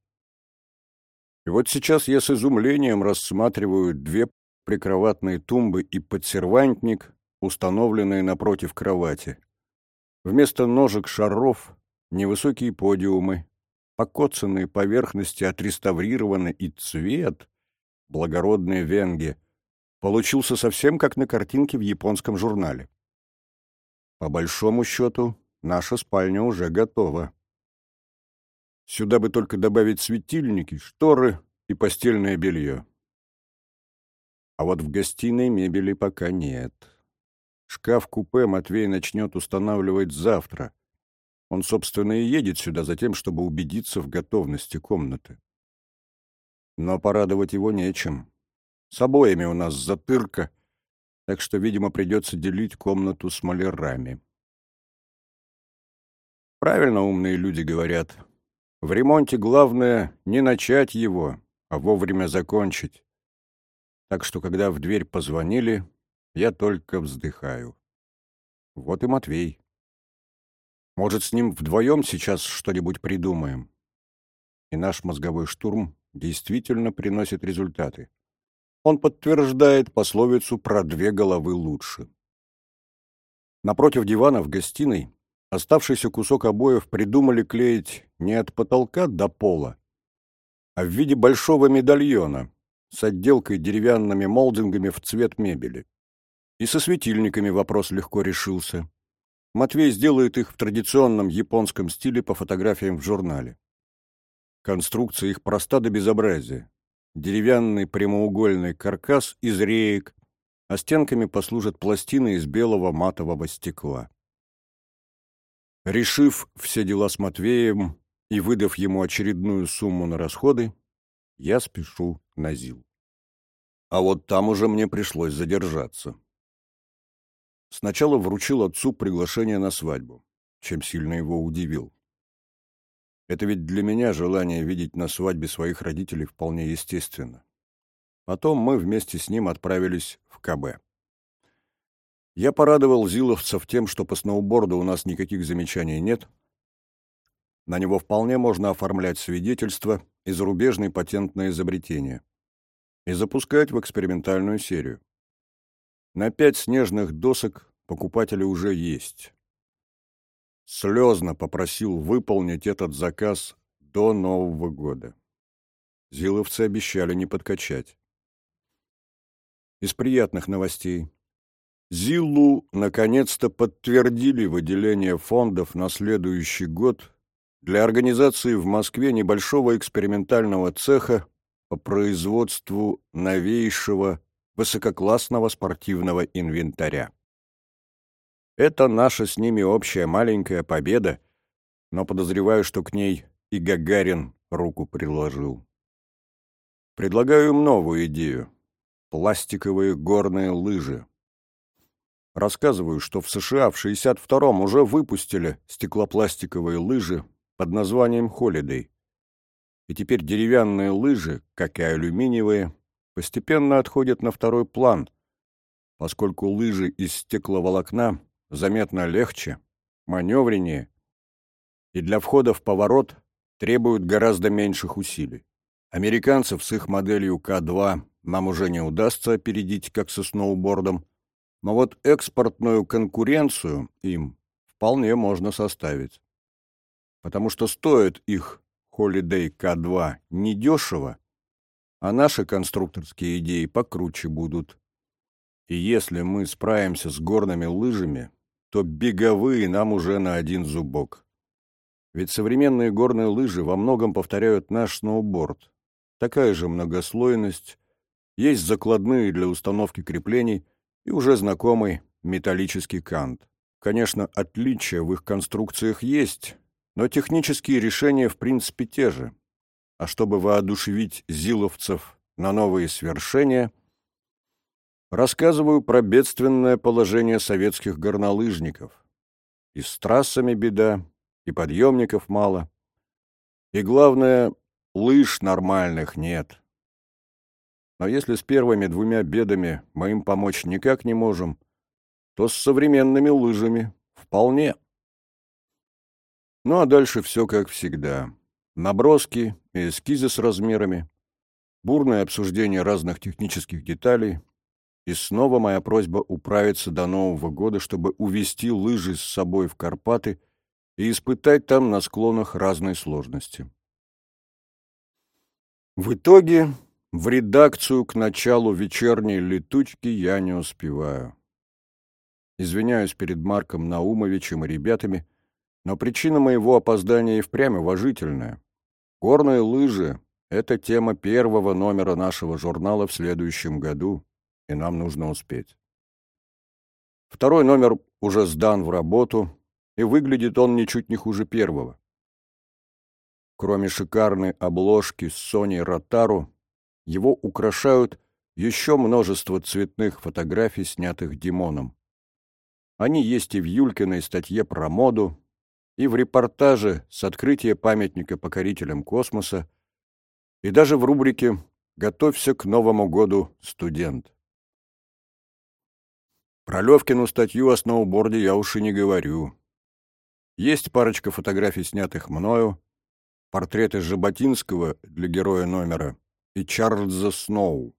И вот сейчас я с изумлением рассматриваю две прикроватные тумбы и подсервантник, установленные напротив кровати. Вместо ножек шаров невысокие подиумы, покоцанные поверхности отреставрированы, и цвет, благородные венги, получился совсем как на картинке в японском журнале. По большому счету, наша спальня уже готова. Сюда бы только добавить светильники, шторы и постельное белье. А вот в гостиной мебели пока нет. Шкаф-купе Матвей начнет устанавливать завтра. Он, собственно, и едет сюда за тем, чтобы убедиться в готовности комнаты. Но порадовать его нечем. С обоями у нас затырка, так что, видимо, придется делить комнату с малярами. Правильно умные люди говорят. В ремонте главное не начать его, а вовремя закончить. Так что, когда в дверь позвонили, я только вздыхаю. Вот и Матвей. Может, с ним вдвоем сейчас что-нибудь придумаем? И наш мозговой штурм действительно приносит результаты. Он подтверждает пословицу про две головы лучше. Напротив дивана в гостиной оставшийся кусок обоев придумали клеить не от потолка до пола, а в виде большого медальона с отделкой деревянными молдингами в цвет мебели. И со светильниками вопрос легко решился. Матвей сделает их в традиционном японском стиле по фотографиям в журнале. Конструкция их проста до безобразия. Деревянный прямоугольный каркас из реек, а стенками послужат пластины из белого матового стекла. Решив все дела с Матвеем и выдав ему очередную сумму на расходы, я спешу на ЗИЛ. А вот там уже мне пришлось задержаться. Сначала вручил отцу приглашение на свадьбу, чем сильно его удивил. Это ведь для меня желание видеть на свадьбе своих родителей вполне естественно. Потом мы вместе с ним отправились в КБ. Я порадовал зиловцев тем, что по сноуборду у нас никаких замечаний нет. На него вполне можно оформлять свидетельства и зарубежные патентные изобретения. И запускать в экспериментальную серию. На пять снежных досок покупатели уже есть. Слезно попросил выполнить этот заказ до Нового года. Зиловцы обещали не подкачать. Из приятных новостей. Зиллу наконец-то подтвердили выделение фондов на следующий год для организации в Москве небольшого экспериментального цеха по производству новейшего высококлассного спортивного инвентаря. Это наша с ними общая маленькая победа, но подозреваю, что к ней и Гагарин руку приложил. Предлагаю им новую идею — пластиковые горные лыжи. Рассказываю, что в США в 62-м уже выпустили стеклопластиковые лыжи под названием «Холидей». И теперь деревянные лыжи, как и алюминиевые, постепенно отходят на второй план, поскольку лыжи из стекловолокна заметно легче, маневреннее и для входа в поворот требуют гораздо меньших усилий. Американцев с их моделью К2 нам уже не удастся опередить, как со сноубордом, но вот экспортную конкуренцию им вполне можно составить. Потому что стоит их Holiday K2 недешево, а наши конструкторские идеи покруче будут. И если мы справимся с горными лыжами, то беговые нам уже на один зубок. Ведь современные горные лыжи во многом повторяют наш сноуборд. Такая же многослойность, есть закладные для установки креплений, и уже знакомый металлический кант. Конечно, отличия в их конструкциях есть, но технические решения в принципе те же. А чтобы воодушевить зиловцев на новые свершения, рассказываю про бедственное положение советских горнолыжников. И с трассами беда, и подъемников мало. И главное, лыж нормальных нет. Но если с первыми двумя бедами мы им помочь никак не можем, то с современными лыжами вполне. Ну а дальше все как всегда. Наброски и эскизы с размерами, бурное обсуждение разных технических деталей, и снова моя просьба управиться до Нового года, чтобы увести лыжи с собой в Карпаты и испытать там на склонах разной сложности. В итоге в редакцию к началу вечерней летучки я не успеваю. Извиняюсь перед Марком Наумовичем и ребятами, но причина моего опоздания и впрямь уважительная. Горные лыжи — это тема первого номера нашего журнала в следующем году, и нам нужно успеть. Второй номер уже сдан в работу, и выглядит он ничуть не хуже первого. Кроме шикарной обложки с Соней Ротару, его украшают еще множество цветных фотографий, снятых Димоном. Они есть и в Юлькиной статье про моду, и в репортаже с открытия памятника покорителям космоса, И даже в рубрике «Готовься к Новому году, студент». Про Левкину статью о сноуборде я уж и не говорю. Есть парочка фотографий, снятых мною, портреты Жаботинского для героя номера и Чарльза Сноу.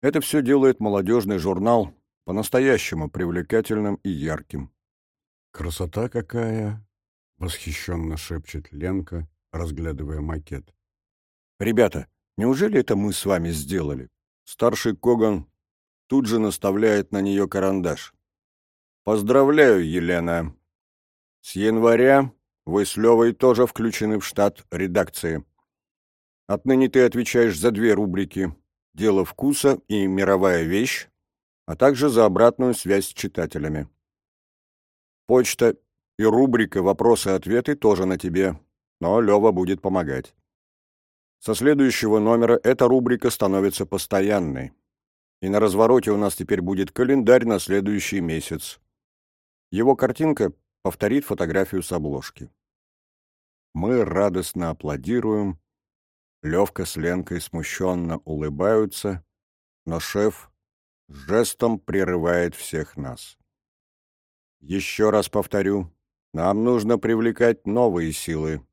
Это все делает молодежный журнал по-настоящему привлекательным и ярким. «Красота какая!» — восхищенно шепчет Ленка, разглядывая макет. «Ребята, неужели это мы с вами сделали?» Старший Коган тут же наставляет на нее карандаш. «Поздравляю, Елена! С января вы с Левой тоже включены в штат редакции. Отныне ты отвечаешь за две рубрики «Дело вкуса» и «Мировая вещь», а также за обратную связь с читателями. Почта и рубрика «Вопросы-ответы» тоже на тебе, но Лева будет помогать. Со следующего номера эта рубрика становится постоянной. И на развороте у нас теперь будет календарь на следующий месяц. Его картинка повторит фотографию с обложки. Мы радостно аплодируем. Левка с Ленкой смущенно улыбаются, но шеф жестом прерывает всех нас. Еще раз повторю, нам нужно привлекать новые силы.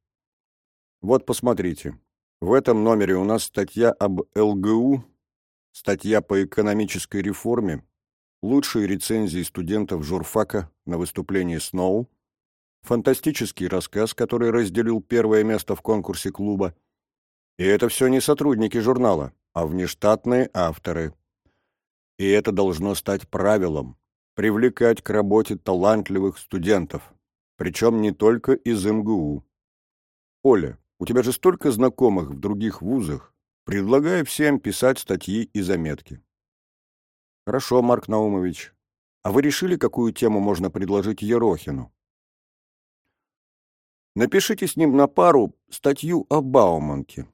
Вот посмотрите, в этом номере у нас статья об ЛГУ, статья по экономической реформе, лучшие рецензии студентов журфака на выступление Сноу, фантастический рассказ, который разделил первое место в конкурсе клуба. И это все не сотрудники журнала, а внештатные авторы. И это должно стать правилом – привлекать к работе талантливых студентов, причем не только из МГУ. Оля, у тебя же столько знакомых в других вузах. Предлагаю всем писать статьи и заметки. Хорошо, Марк Наумович. А вы решили, какую тему можно предложить Ерохину? Напишите с ним на пару статью о Бауманке.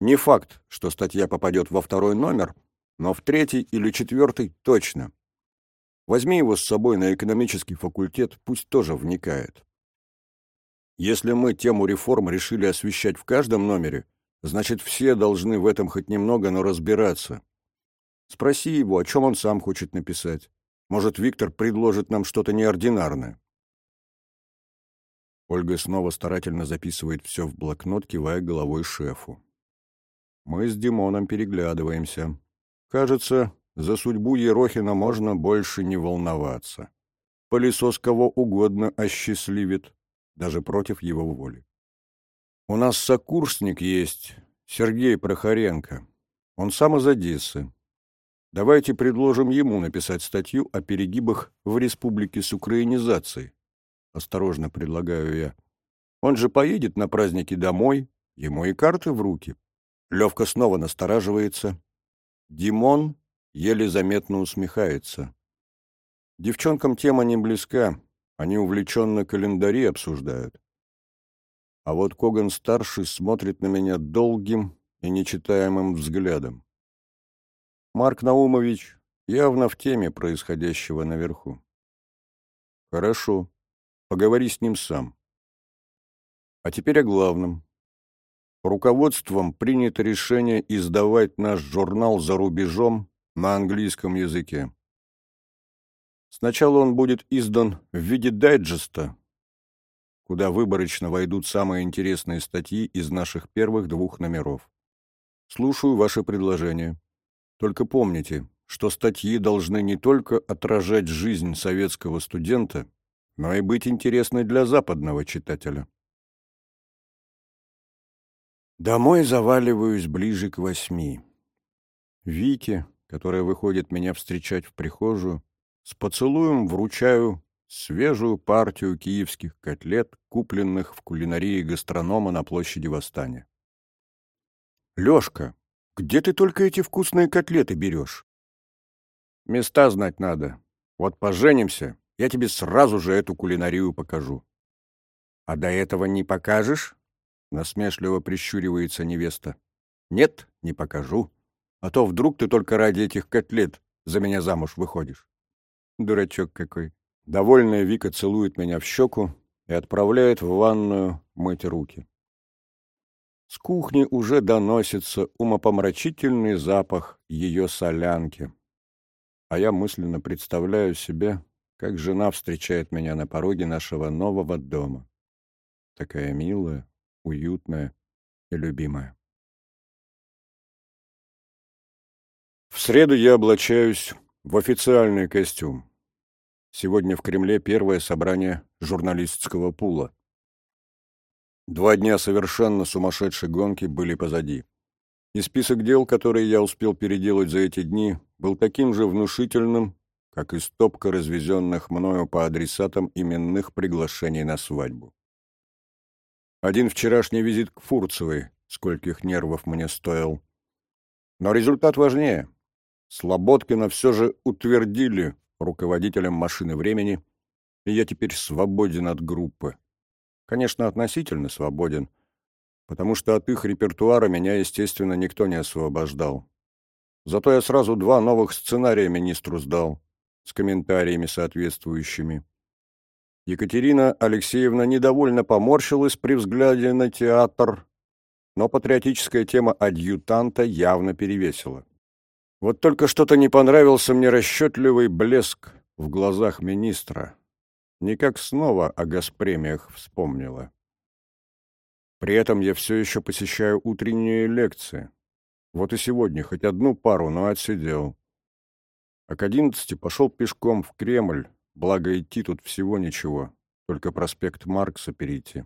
Не факт, что статья попадет во второй номер, но в третий или четвертый точно. Возьми его с собой на экономический факультет, пусть тоже вникает. Если мы тему реформ решили освещать в каждом номере, значит, все должны в этом хоть немного, но разбираться. Спроси его, о чем он сам хочет написать. Может, Виктор предложит нам что-то неординарное. Ольга снова старательно записывает все в блокнот, кивая головой шефу. Мы с Димоном переглядываемся. Кажется, за судьбу Ерохина можно больше не волноваться. Пылесос кого угодно осчастливит, даже против его воли. У нас сокурсник есть, Сергей Прохоренко. Он сам из Одессы. Давайте предложим ему написать статью о перегибах в республике с украинизацией. Осторожно предлагаю я. Он же поедет на праздники домой, ему и карты в руки. Левка снова настораживается. Димон еле заметно усмехается. Девчонкам тема не близка, они увлеченно календари обсуждают. А вот Коган-старший смотрит на меня долгим и нечитаемым взглядом. Марк Наумович явно в теме происходящего наверху. Хорошо, поговори с ним сам. А теперь о главном. Руководством принято решение издавать наш журнал за рубежом на английском языке. Сначала он будет издан в виде дайджеста, куда выборочно войдут самые интересные статьи из наших первых двух номеров. Слушаю ваши предложения. Только помните, что статьи должны не только отражать жизнь советского студента, но и быть интересны для западного читателя. Домой заваливаюсь ближе к восьми. Вики, которая выходит меня встречать в прихожую, с поцелуем вручаю свежую партию киевских котлет, купленных в кулинарии гастронома на площади Восстания. «Лёшка, где ты только эти вкусные котлеты берешь?» «Места знать надо. Вот поженимся, я тебе сразу же эту кулинарию покажу». «А до этого не покажешь?» — насмешливо прищуривается невеста. «Нет, не покажу. А то вдруг ты только ради этих котлет за меня замуж выходишь». Дурачок какой. Довольная Вика целует меня в щеку и отправляет в ванную мыть руки. С кухни уже доносится умопомрачительный запах ее солянки. А я мысленно представляю себе, как жена встречает меня на пороге нашего нового дома. Такая милая, уютная и любимая. В среду я облачаюсь в официальный костюм. Сегодня в Кремле первое собрание журналистского пула. Два дня совершенно сумасшедшей гонки были позади. И список дел, которые я успел переделать за эти дни, был таким же внушительным, как и стопка развезенных мною по адресатам именных приглашений на свадьбу. Один вчерашний визит к Фурцевой, скольких нервов мне стоил. Но результат важнее. Слободкина все же утвердили руководителем машины времени, и я теперь свободен от группы. Конечно, относительно свободен, потому что от их репертуара меня, естественно, никто не освобождал. Зато я сразу два новых сценария министру сдал, с комментариями соответствующими. Екатерина Алексеевна недовольно поморщилась при взгляде на театр, но патриотическая тема адъютанта явно перевесила. Вот только что-то не понравился мне расчетливый блеск в глазах министра. Никак снова о госпремиях вспомнила. При этом я все еще посещаю утренние лекции. Вот и сегодня хоть одну пару, но отсидел. А к одиннадцати пошел пешком в Кремль, благо идти тут всего ничего, только проспект Маркса перейти.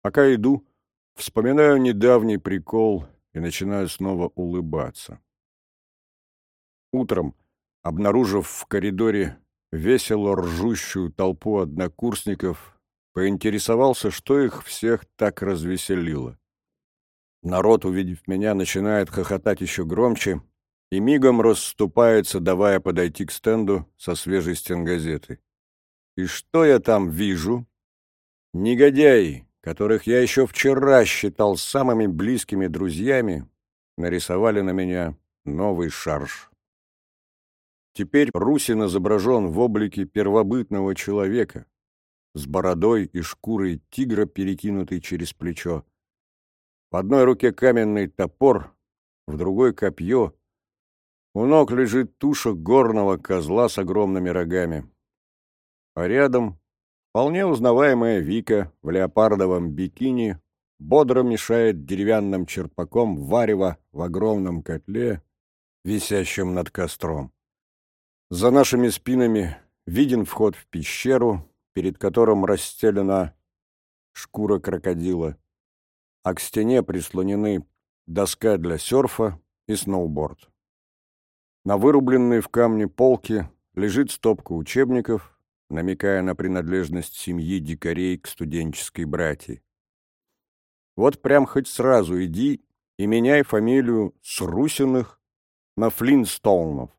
Пока иду, вспоминаю недавний прикол и начинаю снова улыбаться. Утром, обнаружив в коридоре весело ржущую толпу однокурсников, поинтересовался, что их всех так развеселило. Народ, увидев меня, начинает хохотать еще громче и мигом расступается, давая подойти к стенду со свежей стенгазеты. И что я там вижу? Негодяи, которых я еще вчера считал самыми близкими друзьями, нарисовали на меня новый шарж. Теперь Русин изображен в облике первобытного человека, с бородой и шкурой тигра, перекинутой через плечо. В одной руке каменный топор, в другой — копье. У ног лежит туша горного козла с огромными рогами. А рядом вполне узнаваемая Вика в леопардовом бикини бодро мешает деревянным черпаком варево в огромном котле, висящем над костром. За нашими спинами виден вход в пещеру, перед которым расстелена шкура крокодила, а к стене прислонены доска для серфа и сноуборд. На вырубленной в камне полке лежит стопка учебников, намекая на принадлежность семьи дикарей к студенческой братьи. Вот прям хоть сразу иди и меняй фамилию с Русиных на Флинстоунов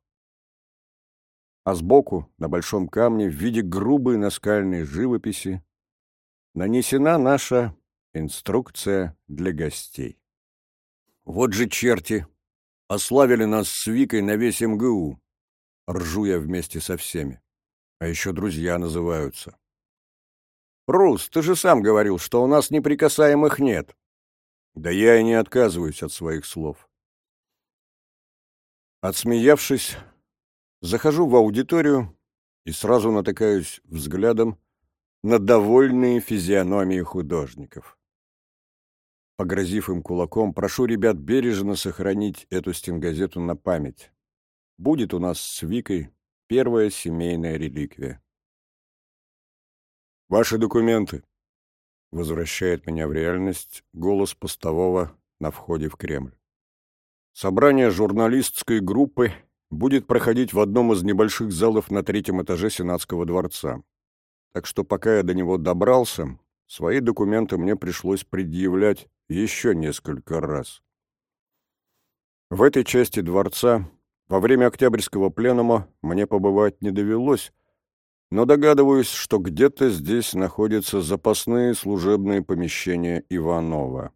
а сбоку, на большом камне, в виде грубой наскальной живописи, нанесена наша инструкция для гостей. Вот же черти! Ославили нас с Викой на весь МГУ. Ржу я вместе со всеми. А еще друзья называются. «Рус, ты же сам говорил, что у нас неприкасаемых нет». «Да я и не отказываюсь от своих слов». Отсмеявшись, Захожу в аудиторию и сразу натыкаюсь взглядом на довольные физиономии художников. Погрозив им кулаком, прошу ребят бережно сохранить эту стенгазету на память. Будет у нас с Викой первая семейная реликвия. «Ваши документы», — возвращает меня в реальность голос постового на входе в Кремль. Собрание журналистской группы будет проходить в одном из небольших залов на третьем этаже Сенатского дворца. Так что пока я до него добрался, свои документы мне пришлось предъявлять еще несколько раз. В этой части дворца во время Октябрьского пленума мне побывать не довелось, но догадываюсь, что где-то здесь находятся запасные служебные помещения Иванова.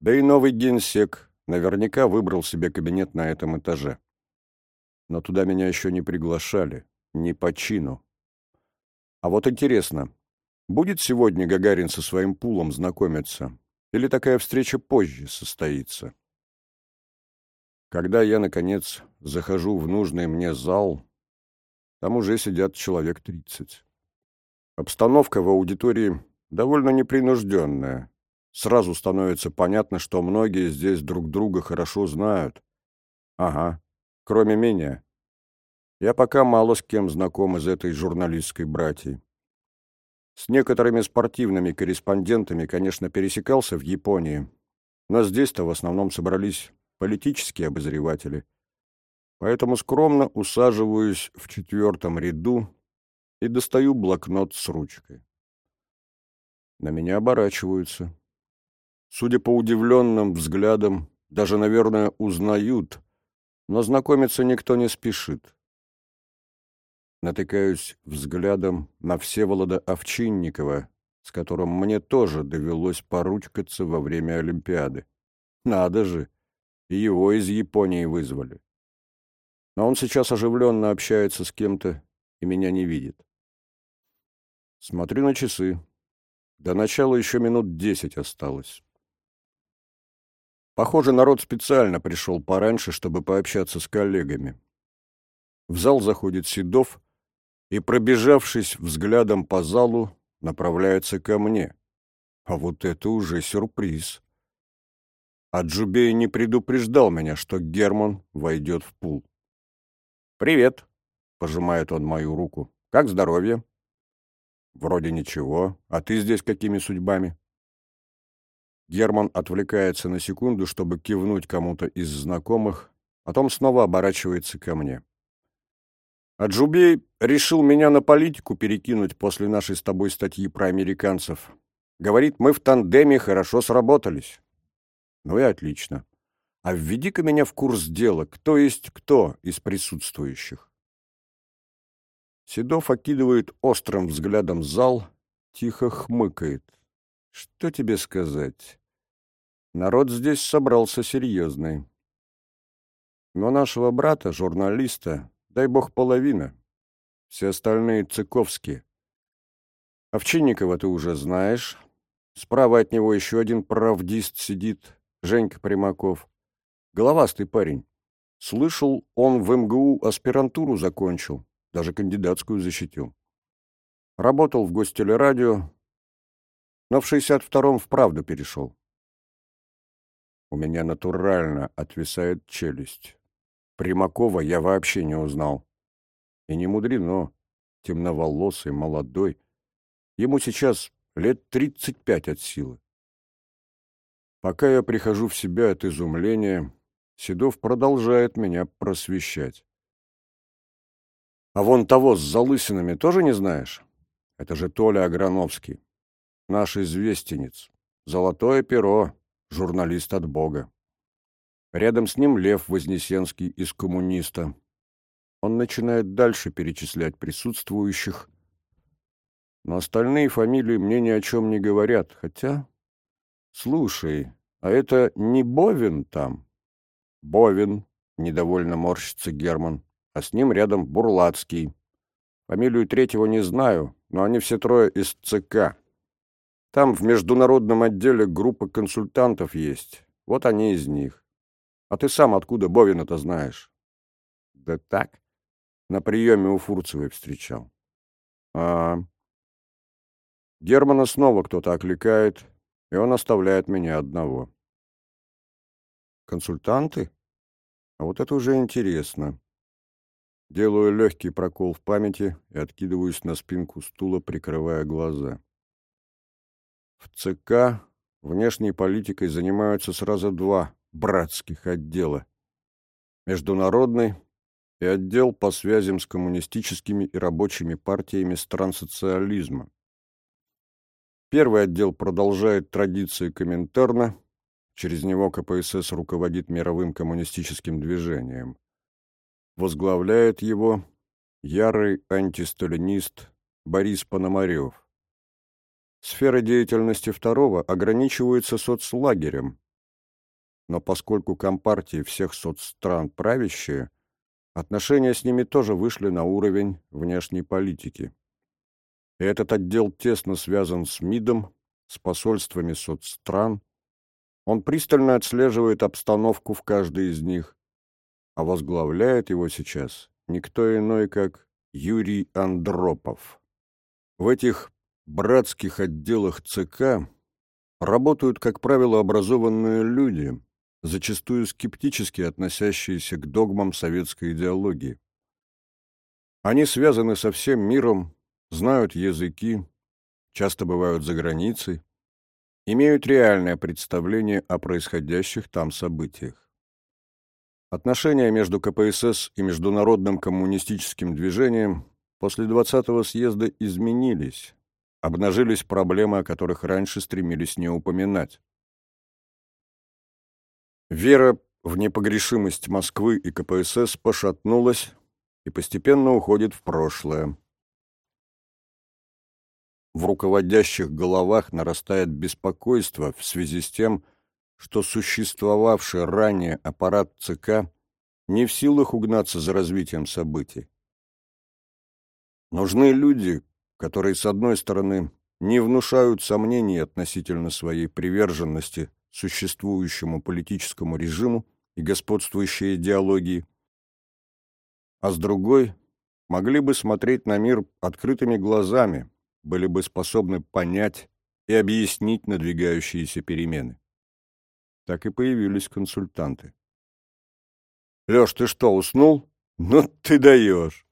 Да и новый генсек наверняка выбрал себе кабинет на этом этаже но туда меня еще не приглашали, не по чину. А вот интересно, будет сегодня Гагарин со своим пулом знакомиться? Или такая встреча позже состоится? Когда я, наконец, захожу в нужный мне зал, там уже сидят человек тридцать. Обстановка в аудитории довольно непринужденная. Сразу становится понятно, что многие здесь друг друга хорошо знают. Ага, кроме меня. Я пока мало с кем знаком из этой журналистской братьи. С некоторыми спортивными корреспондентами, конечно, пересекался в Японии, но здесь-то в основном собрались политические обозреватели. Поэтому скромно усаживаюсь в четвертом ряду и достаю блокнот с ручкой. На меня оборачиваются. Судя по удивленным взглядам, даже, наверное, узнают, но знакомиться никто не спешит. Натыкаюсь взглядом на Всеволода Овчинникова, с которым мне тоже довелось поручкаться во время Олимпиады. Надо же, его из Японии вызвали. Но он сейчас оживленно общается с кем-то и меня не видит. Смотрю на часы. До начала еще минут десять осталось. Похоже, народ специально пришел пораньше, чтобы пообщаться с коллегами. В зал заходит Седов и, пробежавшись взглядом по залу, направляется ко мне. А вот это уже сюрприз. А Джубей не предупреждал меня, что Герман войдет в пул. «Привет», — пожимает он мою руку. «Как здоровье?» «Вроде ничего. А ты здесь какими судьбами?» Герман отвлекается на секунду, чтобы кивнуть кому-то из знакомых, потом снова оборачивается ко мне. А Джубей решил меня на политику перекинуть после нашей с тобой статьи про американцев. Говорит, мы в тандеме хорошо сработались. Ну и отлично. А введи-ка меня в курс дела, кто есть кто из присутствующих. Седов окидывает острым взглядом зал, тихо хмыкает. Что тебе сказать? Народ здесь собрался серьезный. Но нашего брата, журналиста, дай бог половина. Все остальные цыковские. Овчинникова ты уже знаешь. Справа от него еще один правдист сидит, Женька Примаков. Головастый парень. Слышал, он в МГУ аспирантуру закончил даже кандидатскую защитил. Работал в гостелерадио, но в 62-м вправду перешел. У меня натурально отвисает челюсть. Примакова я вообще не узнал. И не мудрено, темноволосый, молодой. Ему сейчас лет 35 от силы. Пока я прихожу в себя от изумления, Седов продолжает меня просвещать. А вон того с залысинами тоже не знаешь? Это же Толя Аграновский. Наш известенец. Золотое перо. Журналист от Бога. Рядом с ним Лев Вознесенский из «Коммуниста». Он начинает дальше перечислять присутствующих. Но остальные фамилии мне ни о чем не говорят. Хотя... Слушай, а это не Бовин там? Бовин, недовольно морщится Герман а с ним рядом Бурлацкий. Фамилию третьего не знаю, но они все трое из ЦК. Там в международном отделе группа консультантов есть. Вот они из них. А ты сам откуда Бовина-то знаешь? Да так. На приеме у Фурцевой встречал. А, Германа снова кто-то окликает, и он оставляет меня одного. Консультанты? А вот это уже интересно. Делаю легкий прокол в памяти и откидываюсь на спинку стула, прикрывая глаза. В ЦК внешней политикой занимаются сразу два братских отдела. Международный и отдел по связям с коммунистическими и рабочими партиями стран социализма. Первый отдел продолжает традиции Коминтерна, через него КПСС руководит мировым коммунистическим движением. Возглавляет его ярый антисталинист Борис Пономарев. Сфера деятельности второго ограничивается соцлагерем, но поскольку компартии всех соцстран правящие, отношения с ними тоже вышли на уровень внешней политики. Этот отдел тесно связан с МИДом, с посольствами соцстран, Он пристально отслеживает обстановку в каждой из них, а возглавляет его сейчас никто иной, как Юрий Андропов. В этих братских отделах ЦК работают, как правило, образованные люди, зачастую скептически относящиеся к догмам советской идеологии. Они связаны со всем миром, знают языки, часто бывают за границей, имеют реальное представление о происходящих там событиях. Отношения между КПСС и международным коммунистическим движением после 20-го съезда изменились, обнажились проблемы, о которых раньше стремились не упоминать. Вера в непогрешимость Москвы и КПСС пошатнулась и постепенно уходит в прошлое. В руководящих головах нарастает беспокойство в связи с тем, что существовавший ранее аппарат ЦК не в силах угнаться за развитием событий. Нужны люди, которые, с одной стороны, не внушают сомнений относительно своей приверженности существующему политическому режиму и господствующей идеологии, а с другой могли бы смотреть на мир открытыми глазами, были бы способны понять и объяснить надвигающиеся перемены. Так и появились консультанты. «Леш, ты что, уснул? Ну ты даешь!»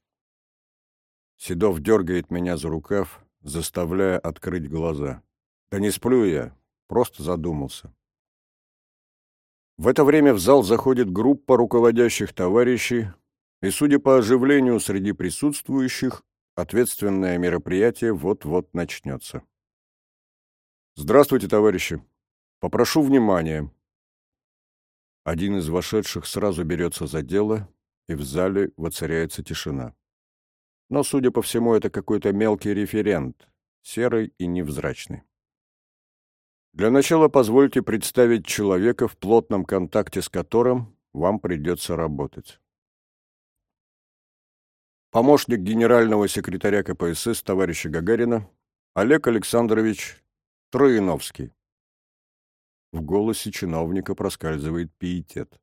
Седов дергает меня за рукав, заставляя открыть глаза. «Да не сплю я, просто задумался». В это время в зал заходит группа руководящих товарищей, и, судя по оживлению среди присутствующих, ответственное мероприятие вот-вот начнется. «Здравствуйте, товарищи! Попрошу внимания!» Один из вошедших сразу берется за дело, и в зале воцаряется тишина. Но, судя по всему, это какой-то мелкий референт, серый и невзрачный. Для начала позвольте представить человека, в плотном контакте с которым вам придется работать помощник генерального секретаря КПСС товарища Гагарина Олег Александрович Троиновский. В голосе чиновника проскальзывает пиетет.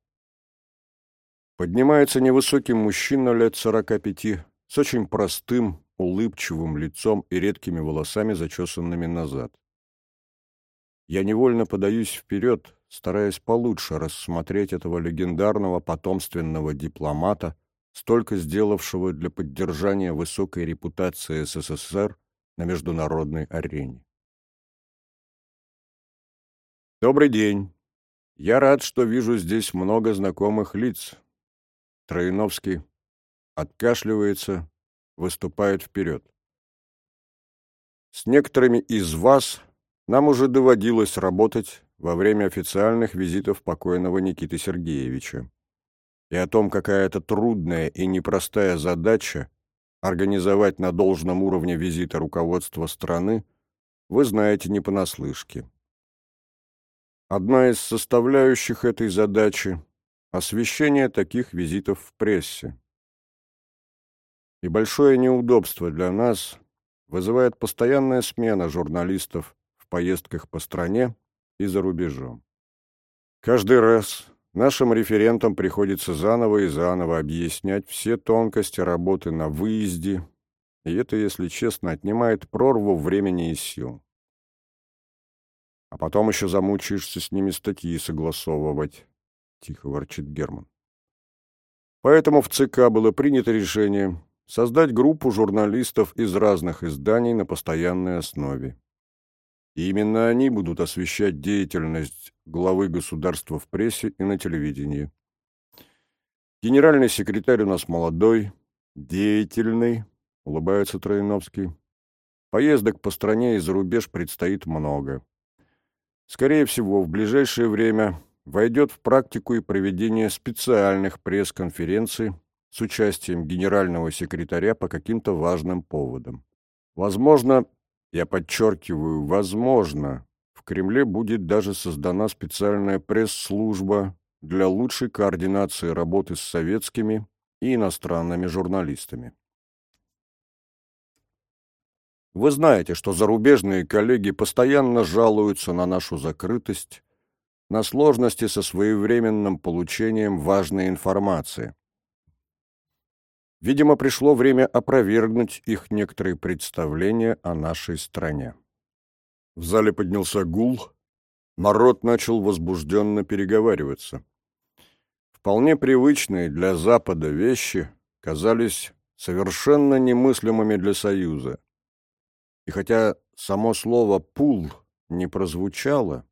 Поднимается невысокий мужчина лет сорока пяти с очень простым, улыбчивым лицом и редкими волосами, зачесанными назад. Я невольно подаюсь вперед, стараясь получше рассмотреть этого легендарного потомственного дипломата, столько сделавшего для поддержания высокой репутации СССР на международной арене. Добрый день. Я рад, что вижу здесь много знакомых лиц. Троиновский откашливается, выступает вперед. С некоторыми из вас нам уже доводилось работать во время официальных визитов покойного Никиты Сергеевича и о том, какая это трудная и непростая задача организовать на должном уровне визита руководства страны, вы знаете не понаслышке. Одна из составляющих этой задачи – освещение таких визитов в прессе. И большое неудобство для нас вызывает постоянная смена журналистов поездках по стране и за рубежом. Каждый раз, Нашим референтам приходится заново и заново объяснять все тонкости работы на выезде, и это, если честно, отнимает прорву времени и сил. А потом еще замучаешься с ними статьи согласовывать, — тихо ворчит Герман. Поэтому в ЦК было принято решение создать группу журналистов из разных изданий на постоянной основе. И именно они будут освещать деятельность главы государства в прессе и на телевидении. Генеральный секретарь у нас молодой, деятельный, улыбается Троиновский. Поездок по стране и за рубеж предстоит много. Скорее всего, в ближайшее время войдет в практику и проведение специальных пресс-конференций с участием генерального секретаря по каким-то важным поводам. Возможно, я подчеркиваю, возможно, в Кремле будет даже создана специальная пресс-служба для лучшей координации работы с советскими и иностранными журналистами. Вы знаете, что зарубежные коллеги постоянно жалуются на нашу закрытость, на сложности со своевременным получением важной информации. Видимо, пришло время опровергнуть их некоторые представления о нашей стране. В зале поднялся гул, народ начал возбужденно переговариваться. Вполне привычные для Запада вещи казались совершенно немыслимыми для Союза. И хотя само слово «пул» не прозвучало,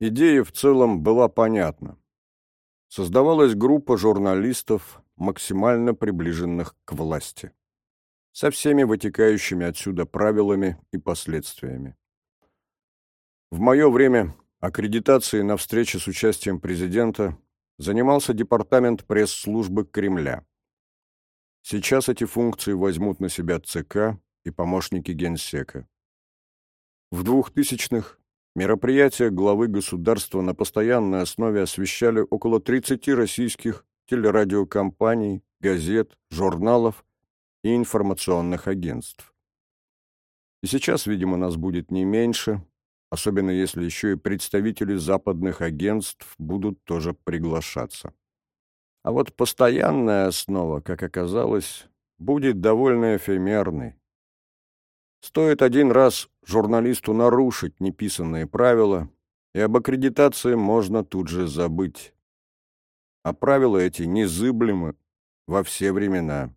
идея в целом была понятна. Создавалась группа журналистов, максимально приближенных к власти, со всеми вытекающими отсюда правилами и последствиями. В мое время аккредитацией на встрече с участием президента занимался департамент пресс-службы Кремля. Сейчас эти функции возьмут на себя ЦК и помощники генсека. В 2000-х мероприятия главы государства на постоянной основе освещали около 30 российских телерадиокомпаний, газет, журналов и информационных агентств. И сейчас, видимо, нас будет не меньше, особенно если еще и представители западных агентств будут тоже приглашаться. А вот постоянная основа, как оказалось, будет довольно эфемерной. Стоит один раз журналисту нарушить неписанные правила, и об аккредитации можно тут же забыть. А правила эти незыблемы во все времена,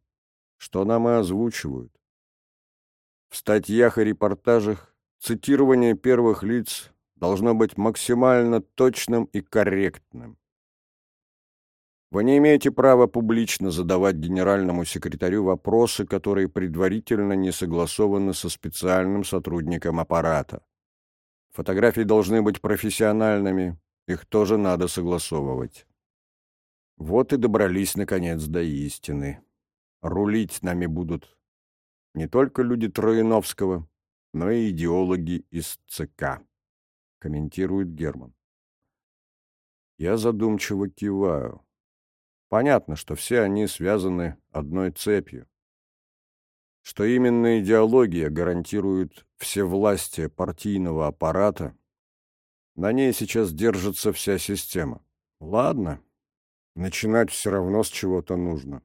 что нам и озвучивают. В статьях и репортажах цитирование первых лиц должно быть максимально точным и корректным. Вы не имеете права публично задавать генеральному секретарю вопросы, которые предварительно не согласованы со специальным сотрудником аппарата. Фотографии должны быть профессиональными, их тоже надо согласовывать. Вот и добрались, наконец, до истины. Рулить нами будут не только люди Троиновского, но и идеологи из ЦК, комментирует Герман. Я задумчиво киваю. Понятно, что все они связаны одной цепью. Что именно идеология гарантирует всевластие партийного аппарата, на ней сейчас держится вся система. Ладно, начинать все равно с чего-то нужно.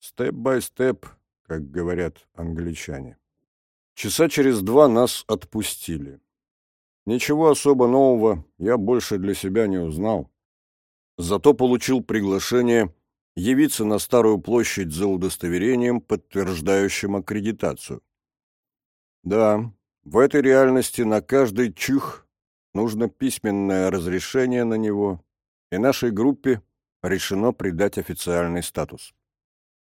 Step by step, как говорят англичане. Часа через два нас отпустили. Ничего особо нового я больше для себя не узнал зато получил приглашение явиться на Старую площадь за удостоверением, подтверждающим аккредитацию. Да, в этой реальности на каждый чих нужно письменное разрешение на него, и нашей группе решено придать официальный статус.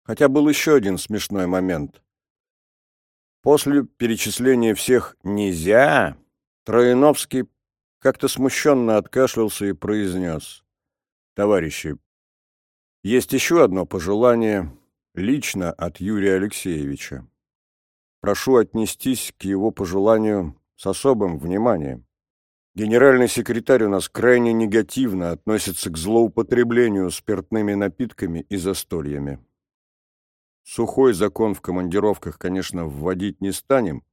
Хотя был еще один смешной момент. После перечисления всех «нельзя» Троиновский как-то смущенно откашлялся и произнес Товарищи, есть еще одно пожелание лично от Юрия Алексеевича. Прошу отнестись к его пожеланию с особым вниманием. Генеральный секретарь у нас крайне негативно относится к злоупотреблению спиртными напитками и застольями. Сухой закон в командировках, конечно, вводить не станем,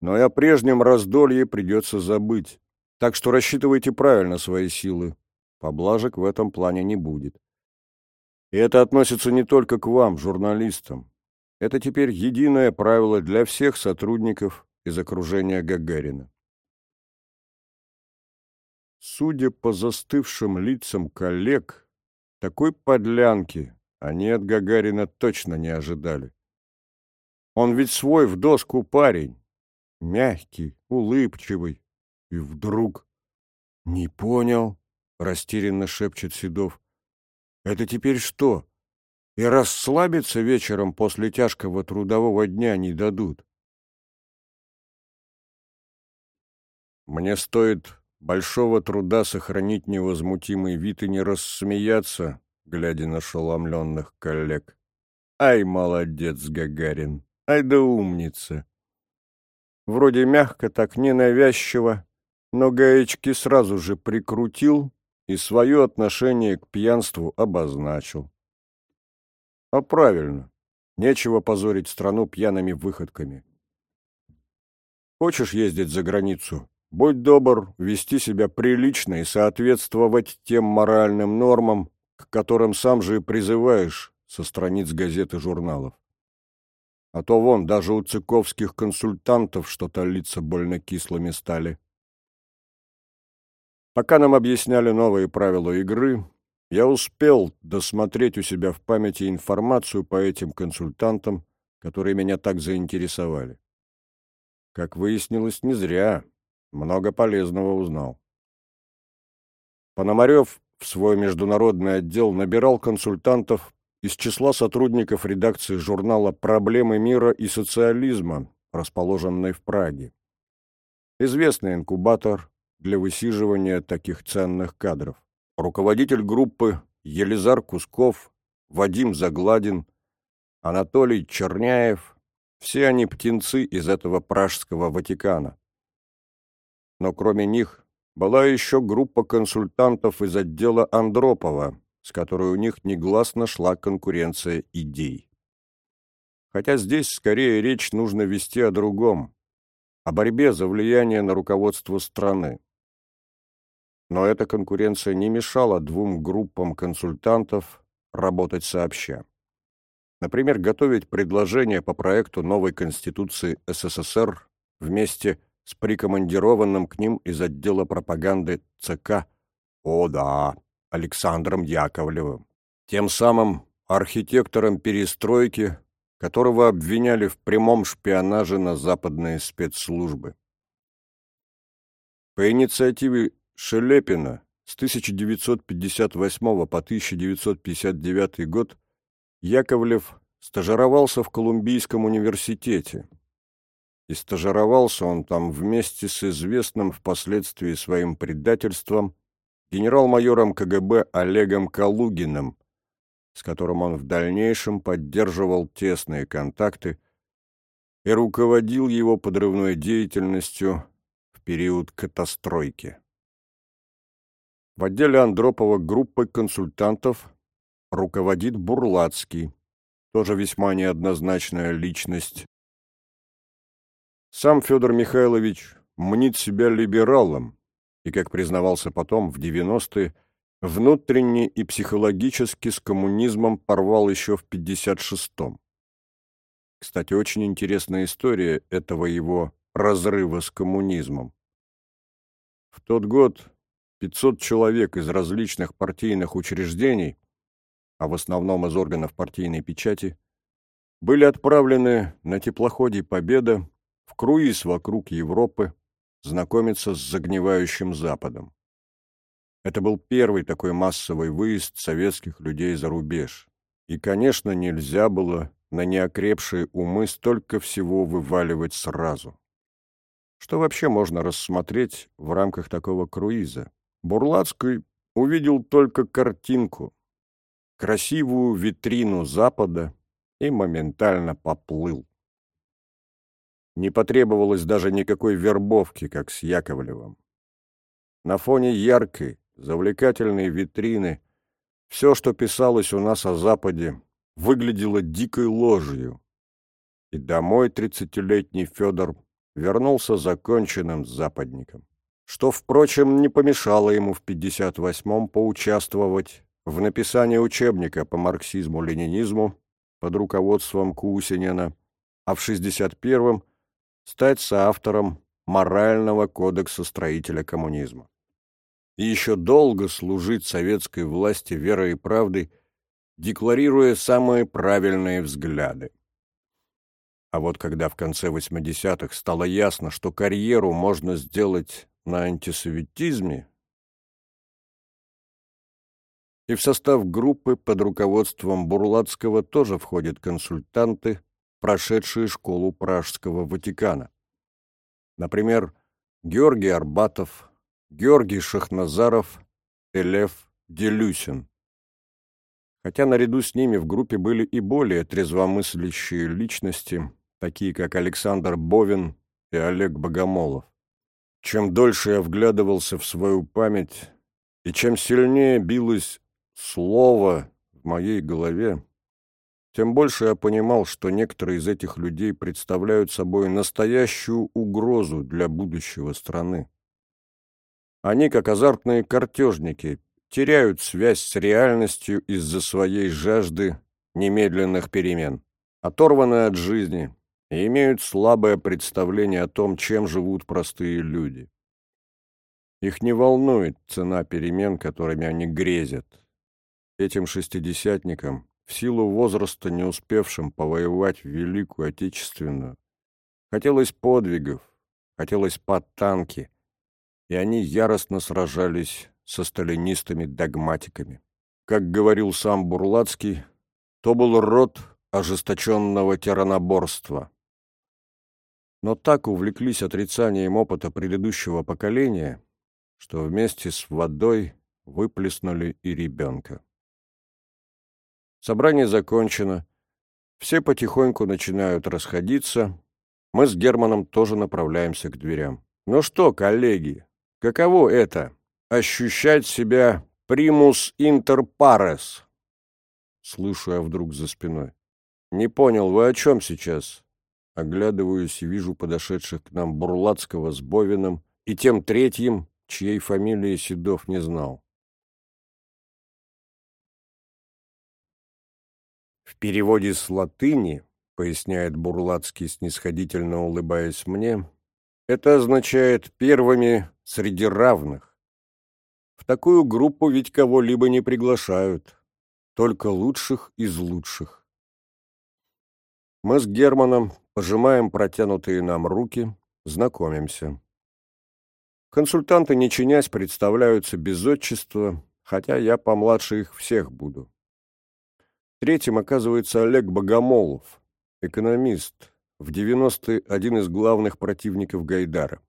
но и о прежнем раздолье придется забыть. Так что рассчитывайте правильно свои силы. Поблажек в этом плане не будет. И это относится не только к вам, журналистам. Это теперь единое правило для всех сотрудников из окружения Гагарина. Судя по застывшим лицам коллег, такой подлянки они от Гагарина точно не ожидали. Он ведь свой в доску парень, мягкий, улыбчивый, и вдруг... Не понял. — растерянно шепчет Седов. «Это теперь что? И расслабиться вечером после тяжкого трудового дня не дадут?» Мне стоит большого труда сохранить невозмутимый вид и не рассмеяться, глядя на шеломленных коллег. Ай, молодец, Гагарин! Ай да умница! Вроде мягко, так ненавязчиво, но гаечки сразу же прикрутил и свое отношение к пьянству обозначил. А правильно, нечего позорить страну пьяными выходками. Хочешь ездить за границу? Будь добр вести себя прилично и соответствовать тем моральным нормам, к которым сам же и призываешь со страниц газет и журналов. А то вон, даже у цыковских консультантов что-то лица больно кислыми стали. Пока нам объясняли новые правила игры, я успел досмотреть у себя в памяти информацию по этим консультантам, которые меня так заинтересовали. Как выяснилось, не зря. Много полезного узнал. Пономарев в свой международный отдел набирал консультантов из числа сотрудников редакции журнала «Проблемы мира и социализма», расположенной в Праге. Известный инкубатор для высиживания таких ценных кадров. Руководитель группы Елизар Кусков, Вадим Загладин, Анатолий Черняев – все они птенцы из этого пражского Ватикана. Но кроме них была еще группа консультантов из отдела Андропова, с которой у них негласно шла конкуренция идей. Хотя здесь скорее речь нужно вести о другом, о борьбе за влияние на руководство страны. Но эта конкуренция не мешала двум группам консультантов работать сообща. Например, готовить предложения по проекту новой Конституции СССР вместе с прикомандированным к ним из отдела пропаганды ЦК «О да!» Александром Яковлевым, тем самым архитектором перестройки, которого обвиняли в прямом шпионаже на западные спецслужбы. По инициативе Шелепина с 1958 по 1959 год Яковлев стажировался в Колумбийском университете. И стажировался он там вместе с известным впоследствии своим предательством генерал-майором КГБ Олегом Калугиным, с которым он в дальнейшем поддерживал тесные контакты и руководил его подрывной деятельностью в период катастройки. В отделе Андропова группой консультантов руководит Бурлацкий, тоже весьма неоднозначная личность. Сам Федор Михайлович мнит себя либералом и, как признавался потом, в 90-е, внутренне и психологически с коммунизмом порвал еще в 56-м. Кстати, очень интересная история этого его разрыва с коммунизмом. В тот год 500 человек из различных партийных учреждений, а в основном из органов партийной печати, были отправлены на теплоходе «Победа» в круиз вокруг Европы знакомиться с загнивающим Западом. Это был первый такой массовый выезд советских людей за рубеж. И, конечно, нельзя было на неокрепшие умы столько всего вываливать сразу. Что вообще можно рассмотреть в рамках такого круиза? Бурлацкий увидел только картинку, красивую витрину Запада и моментально поплыл. Не потребовалось даже никакой вербовки, как с Яковлевым. На фоне яркой, завлекательной витрины все, что писалось у нас о Западе, выглядело дикой ложью. И домой тридцатилетний Федор вернулся законченным западником что, впрочем, не помешало ему в 58-м поучаствовать в написании учебника по марксизму-ленинизму под руководством Кусинина, а в 61-м стать соавтором морального кодекса строителя коммунизма. И еще долго служить советской власти верой и правдой, декларируя самые правильные взгляды. А вот когда в конце 80-х стало ясно, что карьеру можно сделать на антисоветизме и в состав группы под руководством Бурлацкого тоже входят консультанты, прошедшие школу Пражского Ватикана. Например, Георгий Арбатов, Георгий Шахназаров и Лев Делюсин. Хотя наряду с ними в группе были и более трезвомыслящие личности, такие как Александр Бовин и Олег Богомолов. Чем дольше я вглядывался в свою память, и чем сильнее билось слово в моей голове, тем больше я понимал, что некоторые из этих людей представляют собой настоящую угрозу для будущего страны. Они, как азартные картежники, теряют связь с реальностью из-за своей жажды немедленных перемен, оторваны от жизни и имеют слабое представление о том, чем живут простые люди. Их не волнует цена перемен, которыми они грезят. Этим шестидесятникам, в силу возраста не успевшим повоевать в Великую Отечественную, хотелось подвигов, хотелось под танки, и они яростно сражались со сталинистами-догматиками. Как говорил сам Бурлацкий, то был род ожесточенного тираноборства. Но так увлеклись отрицанием опыта предыдущего поколения, что вместе с водой выплеснули и ребенка. Собрание закончено. Все потихоньку начинают расходиться. Мы с Германом тоже направляемся к дверям. Ну что, коллеги, каково это — ощущать себя примус интер парес? Слышу я вдруг за спиной. Не понял, вы о чем сейчас? Оглядываюсь и вижу подошедших к нам Бурлацкого с Бовиным и тем третьим, чьей фамилии Седов не знал. В переводе с латыни, поясняет Бурлацкий, снисходительно улыбаясь мне, это означает «первыми среди равных». В такую группу ведь кого-либо не приглашают, только лучших из лучших. Мы с Германом пожимаем протянутые нам руки, знакомимся. Консультанты, не чинясь, представляются без отчества, хотя я помладше их всех буду. Третьим оказывается Олег Богомолов, экономист, в 90-е один из главных противников Гайдара.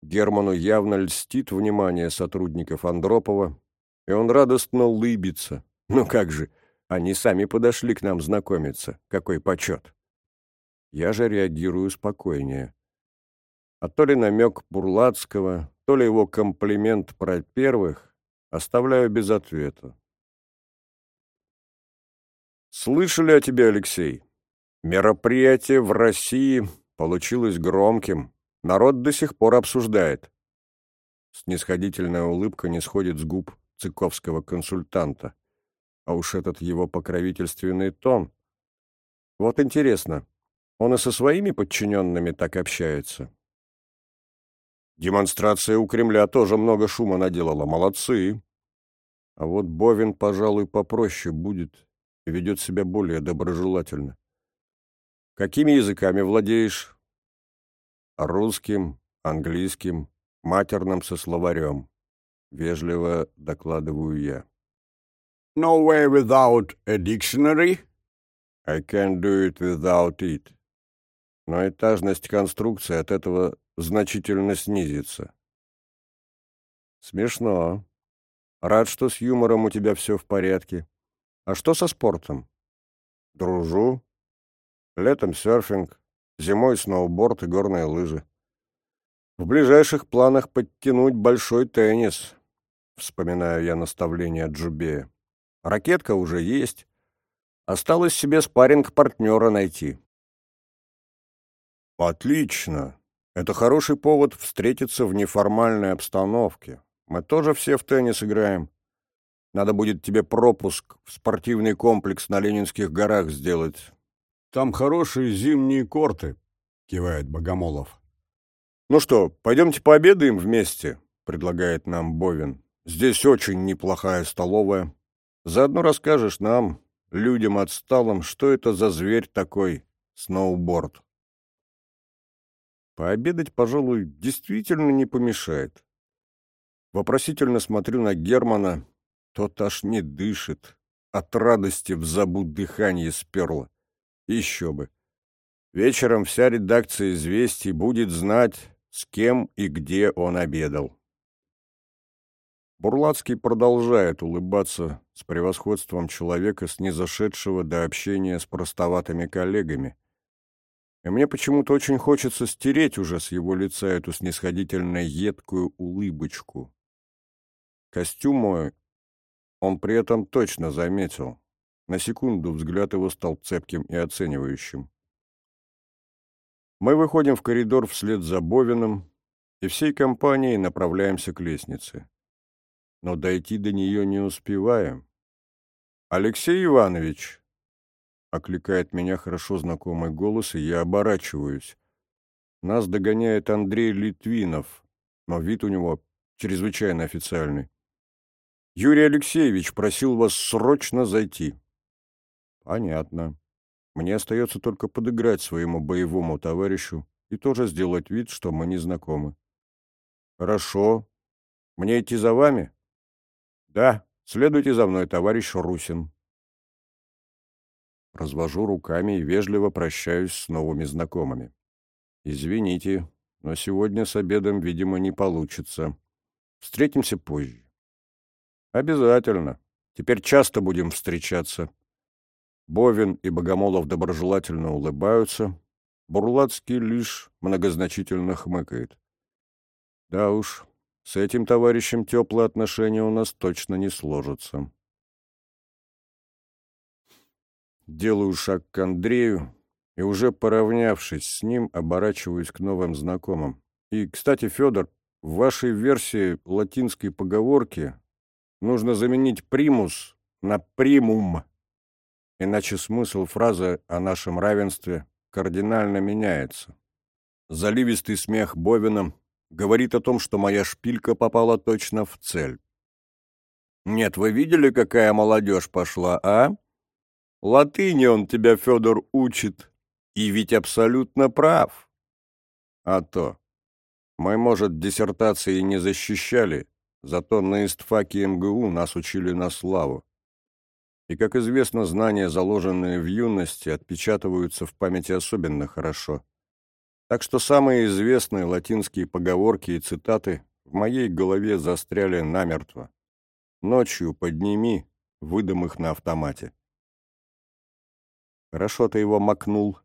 Герману явно льстит внимание сотрудников Андропова, и он радостно лыбится. Ну как же, они сами подошли к нам знакомиться. Какой почет. Я же реагирую спокойнее а то ли намек Бурлацкого, то ли его комплимент про первых, оставляю без ответа. Слышали о тебе, Алексей? Мероприятие в России получилось громким. Народ до сих пор обсуждает. Снисходительная улыбка не сходит с губ цыковского консультанта. А уж этот его покровительственный тон. Вот интересно, он и со своими подчиненными так общается? Демонстрация у Кремля тоже много шума наделала. Молодцы. А вот Бовин, пожалуй, попроще будет ведет себя более доброжелательно. Какими языками владеешь? Русским, английским, матерным со словарем. Вежливо докладываю я. No way without a dictionary? I can do it without it. Но этажность конструкции от этого значительно снизится. Смешно. Рад, что с юмором у тебя все в порядке. А что со спортом? Дружу. Летом серфинг, зимой сноуборд и горные лыжи. В ближайших планах подтянуть большой теннис, вспоминаю я наставление Джубея. Ракетка уже есть. Осталось себе спарринг-партнера найти. Отлично. Это хороший повод встретиться в неформальной обстановке. Мы тоже все в теннис играем. Надо будет тебе пропуск в спортивный комплекс на Ленинских горах сделать. Там хорошие зимние корты, кивает Богомолов. Ну что, пойдемте пообедаем вместе, предлагает нам Бовин. Здесь очень неплохая столовая. Заодно расскажешь нам, людям отсталым, что это за зверь такой, сноуборд. Пообедать, пожалуй, действительно не помешает. Вопросительно смотрю на Германа. Тот аж не дышит. От радости в забуд дыхание сперло. Еще бы. Вечером вся редакция «Известий» будет знать, с кем и где он обедал. Бурлацкий продолжает улыбаться с превосходством человека, снизошедшего до общения с простоватыми коллегами и мне почему-то очень хочется стереть уже с его лица эту снисходительно едкую улыбочку. Костюм мой он при этом точно заметил. На секунду взгляд его стал цепким и оценивающим. Мы выходим в коридор вслед за Бовиным, и всей компанией направляемся к лестнице. Но дойти до нее не успеваем. «Алексей Иванович!» — окликает меня хорошо знакомый голос, и я оборачиваюсь. Нас догоняет Андрей Литвинов, но вид у него чрезвычайно официальный. «Юрий Алексеевич просил вас срочно зайти». «Понятно. Мне остается только подыграть своему боевому товарищу и тоже сделать вид, что мы не знакомы». «Хорошо. Мне идти за вами?» «Да, следуйте за мной, товарищ Русин». Развожу руками и вежливо прощаюсь с новыми знакомыми. «Извините, но сегодня с обедом, видимо, не получится. Встретимся позже». «Обязательно. Теперь часто будем встречаться». Бовин и Богомолов доброжелательно улыбаются. Бурлацкий лишь многозначительно хмыкает. Да уж, с этим товарищем теплые отношения у нас точно не сложатся. Делаю шаг к Андрею и, уже поравнявшись с ним, оборачиваюсь к новым знакомым. И, кстати, Федор, в вашей версии латинской поговорки нужно заменить примус на примум, иначе смысл фразы о нашем равенстве кардинально меняется. Заливистый смех Бовина говорит о том, что моя шпилька попала точно в цель. Нет, вы видели, какая молодежь пошла, а? Латыни он тебя, Федор, учит. И ведь абсолютно прав. А то. Мы, может, диссертации не защищали, зато на истфаке МГУ нас учили на славу. И, как известно, знания, заложенные в юности, отпечатываются в памяти особенно хорошо. Так что самые известные латинские поговорки и цитаты в моей голове застряли намертво. Ночью подними, выдам их на автомате. Хорошо ты его макнул.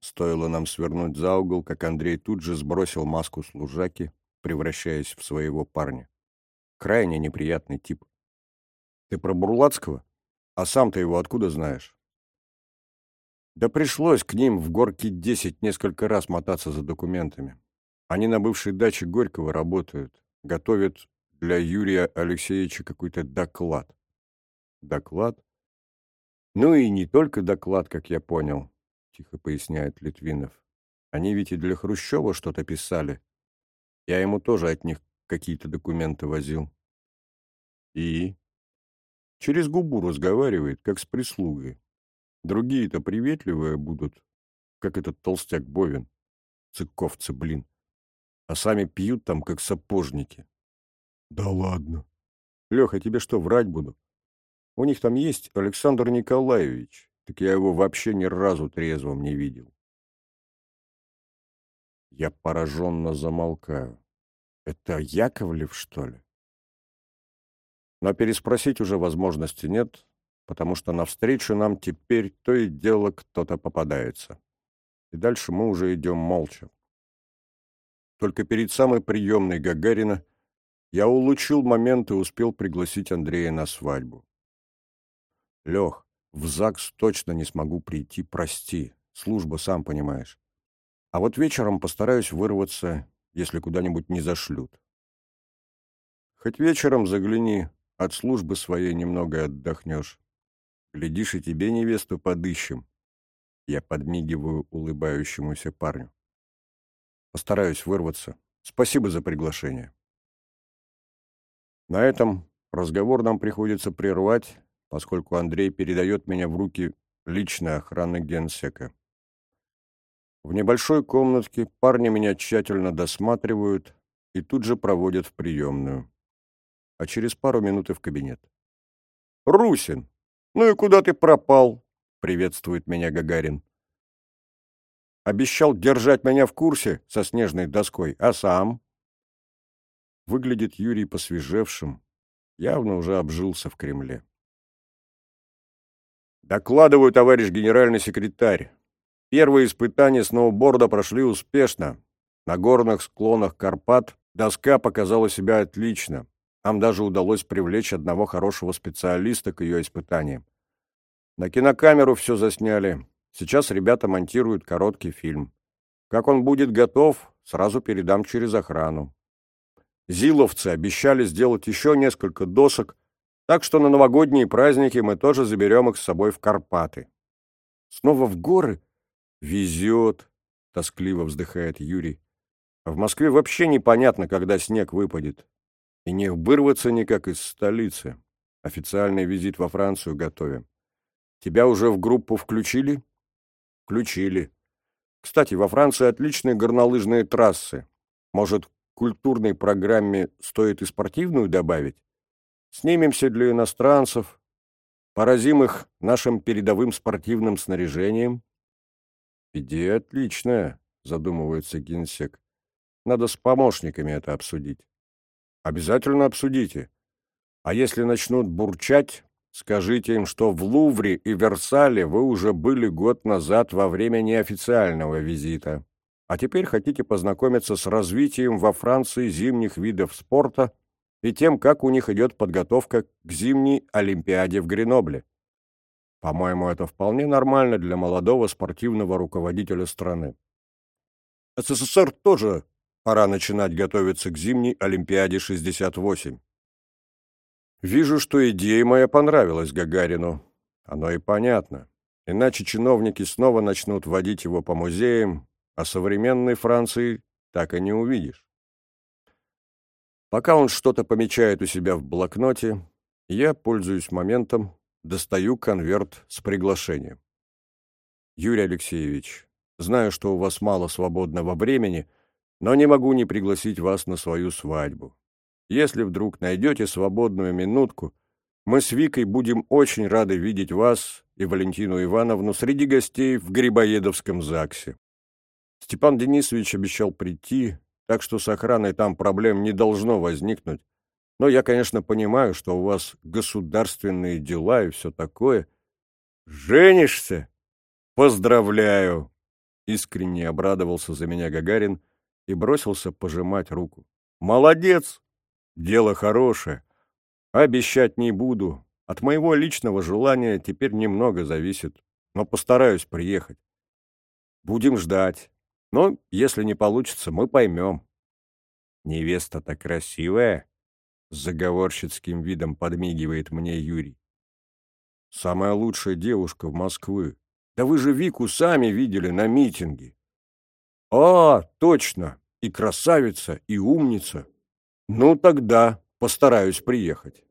Стоило нам свернуть за угол, как Андрей тут же сбросил маску служаки, превращаясь в своего парня. Крайне неприятный тип. Ты про Бурлацкого? А сам ты его откуда знаешь? Да пришлось к ним в горке 10 несколько раз мотаться за документами. Они на бывшей даче Горького работают, готовят для Юрия Алексеевича какой-то доклад. Доклад? Ну и не только доклад, как я понял, тихо поясняет Литвинов. Они ведь и для Хрущева что-то писали. Я ему тоже от них какие-то документы возил. И? Через губу разговаривает, как с прислугой. Другие-то приветливые будут, как этот толстяк Бовин. Цыковцы, блин. А сами пьют там, как сапожники. Да ладно. Леха, тебе что, врать буду? У них там есть Александр Николаевич. Так я его вообще ни разу трезвым не видел. Я пораженно замолкаю. Это Яковлев, что ли? Но переспросить уже возможности нет, потому что навстречу нам теперь то и дело кто-то попадается. И дальше мы уже идем молча. Только перед самой приемной Гагарина я улучил момент и успел пригласить Андрея на свадьбу. Лех, в ЗАГС точно не смогу прийти, прости. Служба, сам понимаешь. А вот вечером постараюсь вырваться, если куда-нибудь не зашлют. Хоть вечером загляни, от службы своей немного отдохнешь. Глядишь, и тебе невесту подыщем. Я подмигиваю улыбающемуся парню. Постараюсь вырваться. Спасибо за приглашение. На этом разговор нам приходится прервать, поскольку Андрей передает меня в руки личной охраны генсека. В небольшой комнатке парни меня тщательно досматривают и тут же проводят в приемную. А через пару минут и в кабинет. «Русин, «Ну и куда ты пропал?» — приветствует меня Гагарин. «Обещал держать меня в курсе со снежной доской, а сам?» Выглядит Юрий посвежевшим, явно уже обжился в Кремле. «Докладываю, товарищ генеральный секретарь. Первые испытания сноуборда прошли успешно. На горных склонах Карпат доска показала себя отлично. Нам даже удалось привлечь одного хорошего специалиста к ее испытаниям. На кинокамеру все засняли. Сейчас ребята монтируют короткий фильм. Как он будет готов, сразу передам через охрану. Зиловцы обещали сделать еще несколько досок, так что на новогодние праздники мы тоже заберем их с собой в Карпаты. Снова в горы? Везет, тоскливо вздыхает Юрий. А в Москве вообще непонятно, когда снег выпадет. И не вырваться никак из столицы. Официальный визит во Францию готовим. Тебя уже в группу включили? Включили. Кстати, во Франции отличные горнолыжные трассы. Может, к культурной программе стоит и спортивную добавить? Снимемся для иностранцев, поразим их нашим передовым спортивным снаряжением. Идея отличная, задумывается генсек. Надо с помощниками это обсудить. Обязательно обсудите. А если начнут бурчать, скажите им, что в Лувре и Версале вы уже были год назад во время неофициального визита, а теперь хотите познакомиться с развитием во Франции зимних видов спорта и тем, как у них идет подготовка к зимней Олимпиаде в Гренобле. По-моему, это вполне нормально для молодого спортивного руководителя страны. СССР тоже пора начинать готовиться к зимней Олимпиаде 68. Вижу, что идея моя понравилась Гагарину. Оно и понятно. Иначе чиновники снова начнут водить его по музеям, а современной Франции так и не увидишь. Пока он что-то помечает у себя в блокноте, я, пользуюсь моментом, достаю конверт с приглашением. Юрий Алексеевич, знаю, что у вас мало свободного времени, но не могу не пригласить вас на свою свадьбу. Если вдруг найдете свободную минутку, мы с Викой будем очень рады видеть вас и Валентину Ивановну среди гостей в Грибоедовском ЗАГСе. Степан Денисович обещал прийти, так что с охраной там проблем не должно возникнуть. Но я, конечно, понимаю, что у вас государственные дела и все такое. Женишься? Поздравляю! Искренне обрадовался за меня Гагарин и бросился пожимать руку. Молодец! Дело хорошее. Обещать не буду. От моего личного желания теперь немного зависит, но постараюсь приехать. Будем ждать. Но если не получится, мы поймем. Невеста-то красивая, с заговорщицким видом подмигивает мне Юрий. Самая лучшая девушка в Москве. Да вы же Вику сами видели на митинге. А, точно, и красавица, и умница. Ну, тогда постараюсь приехать.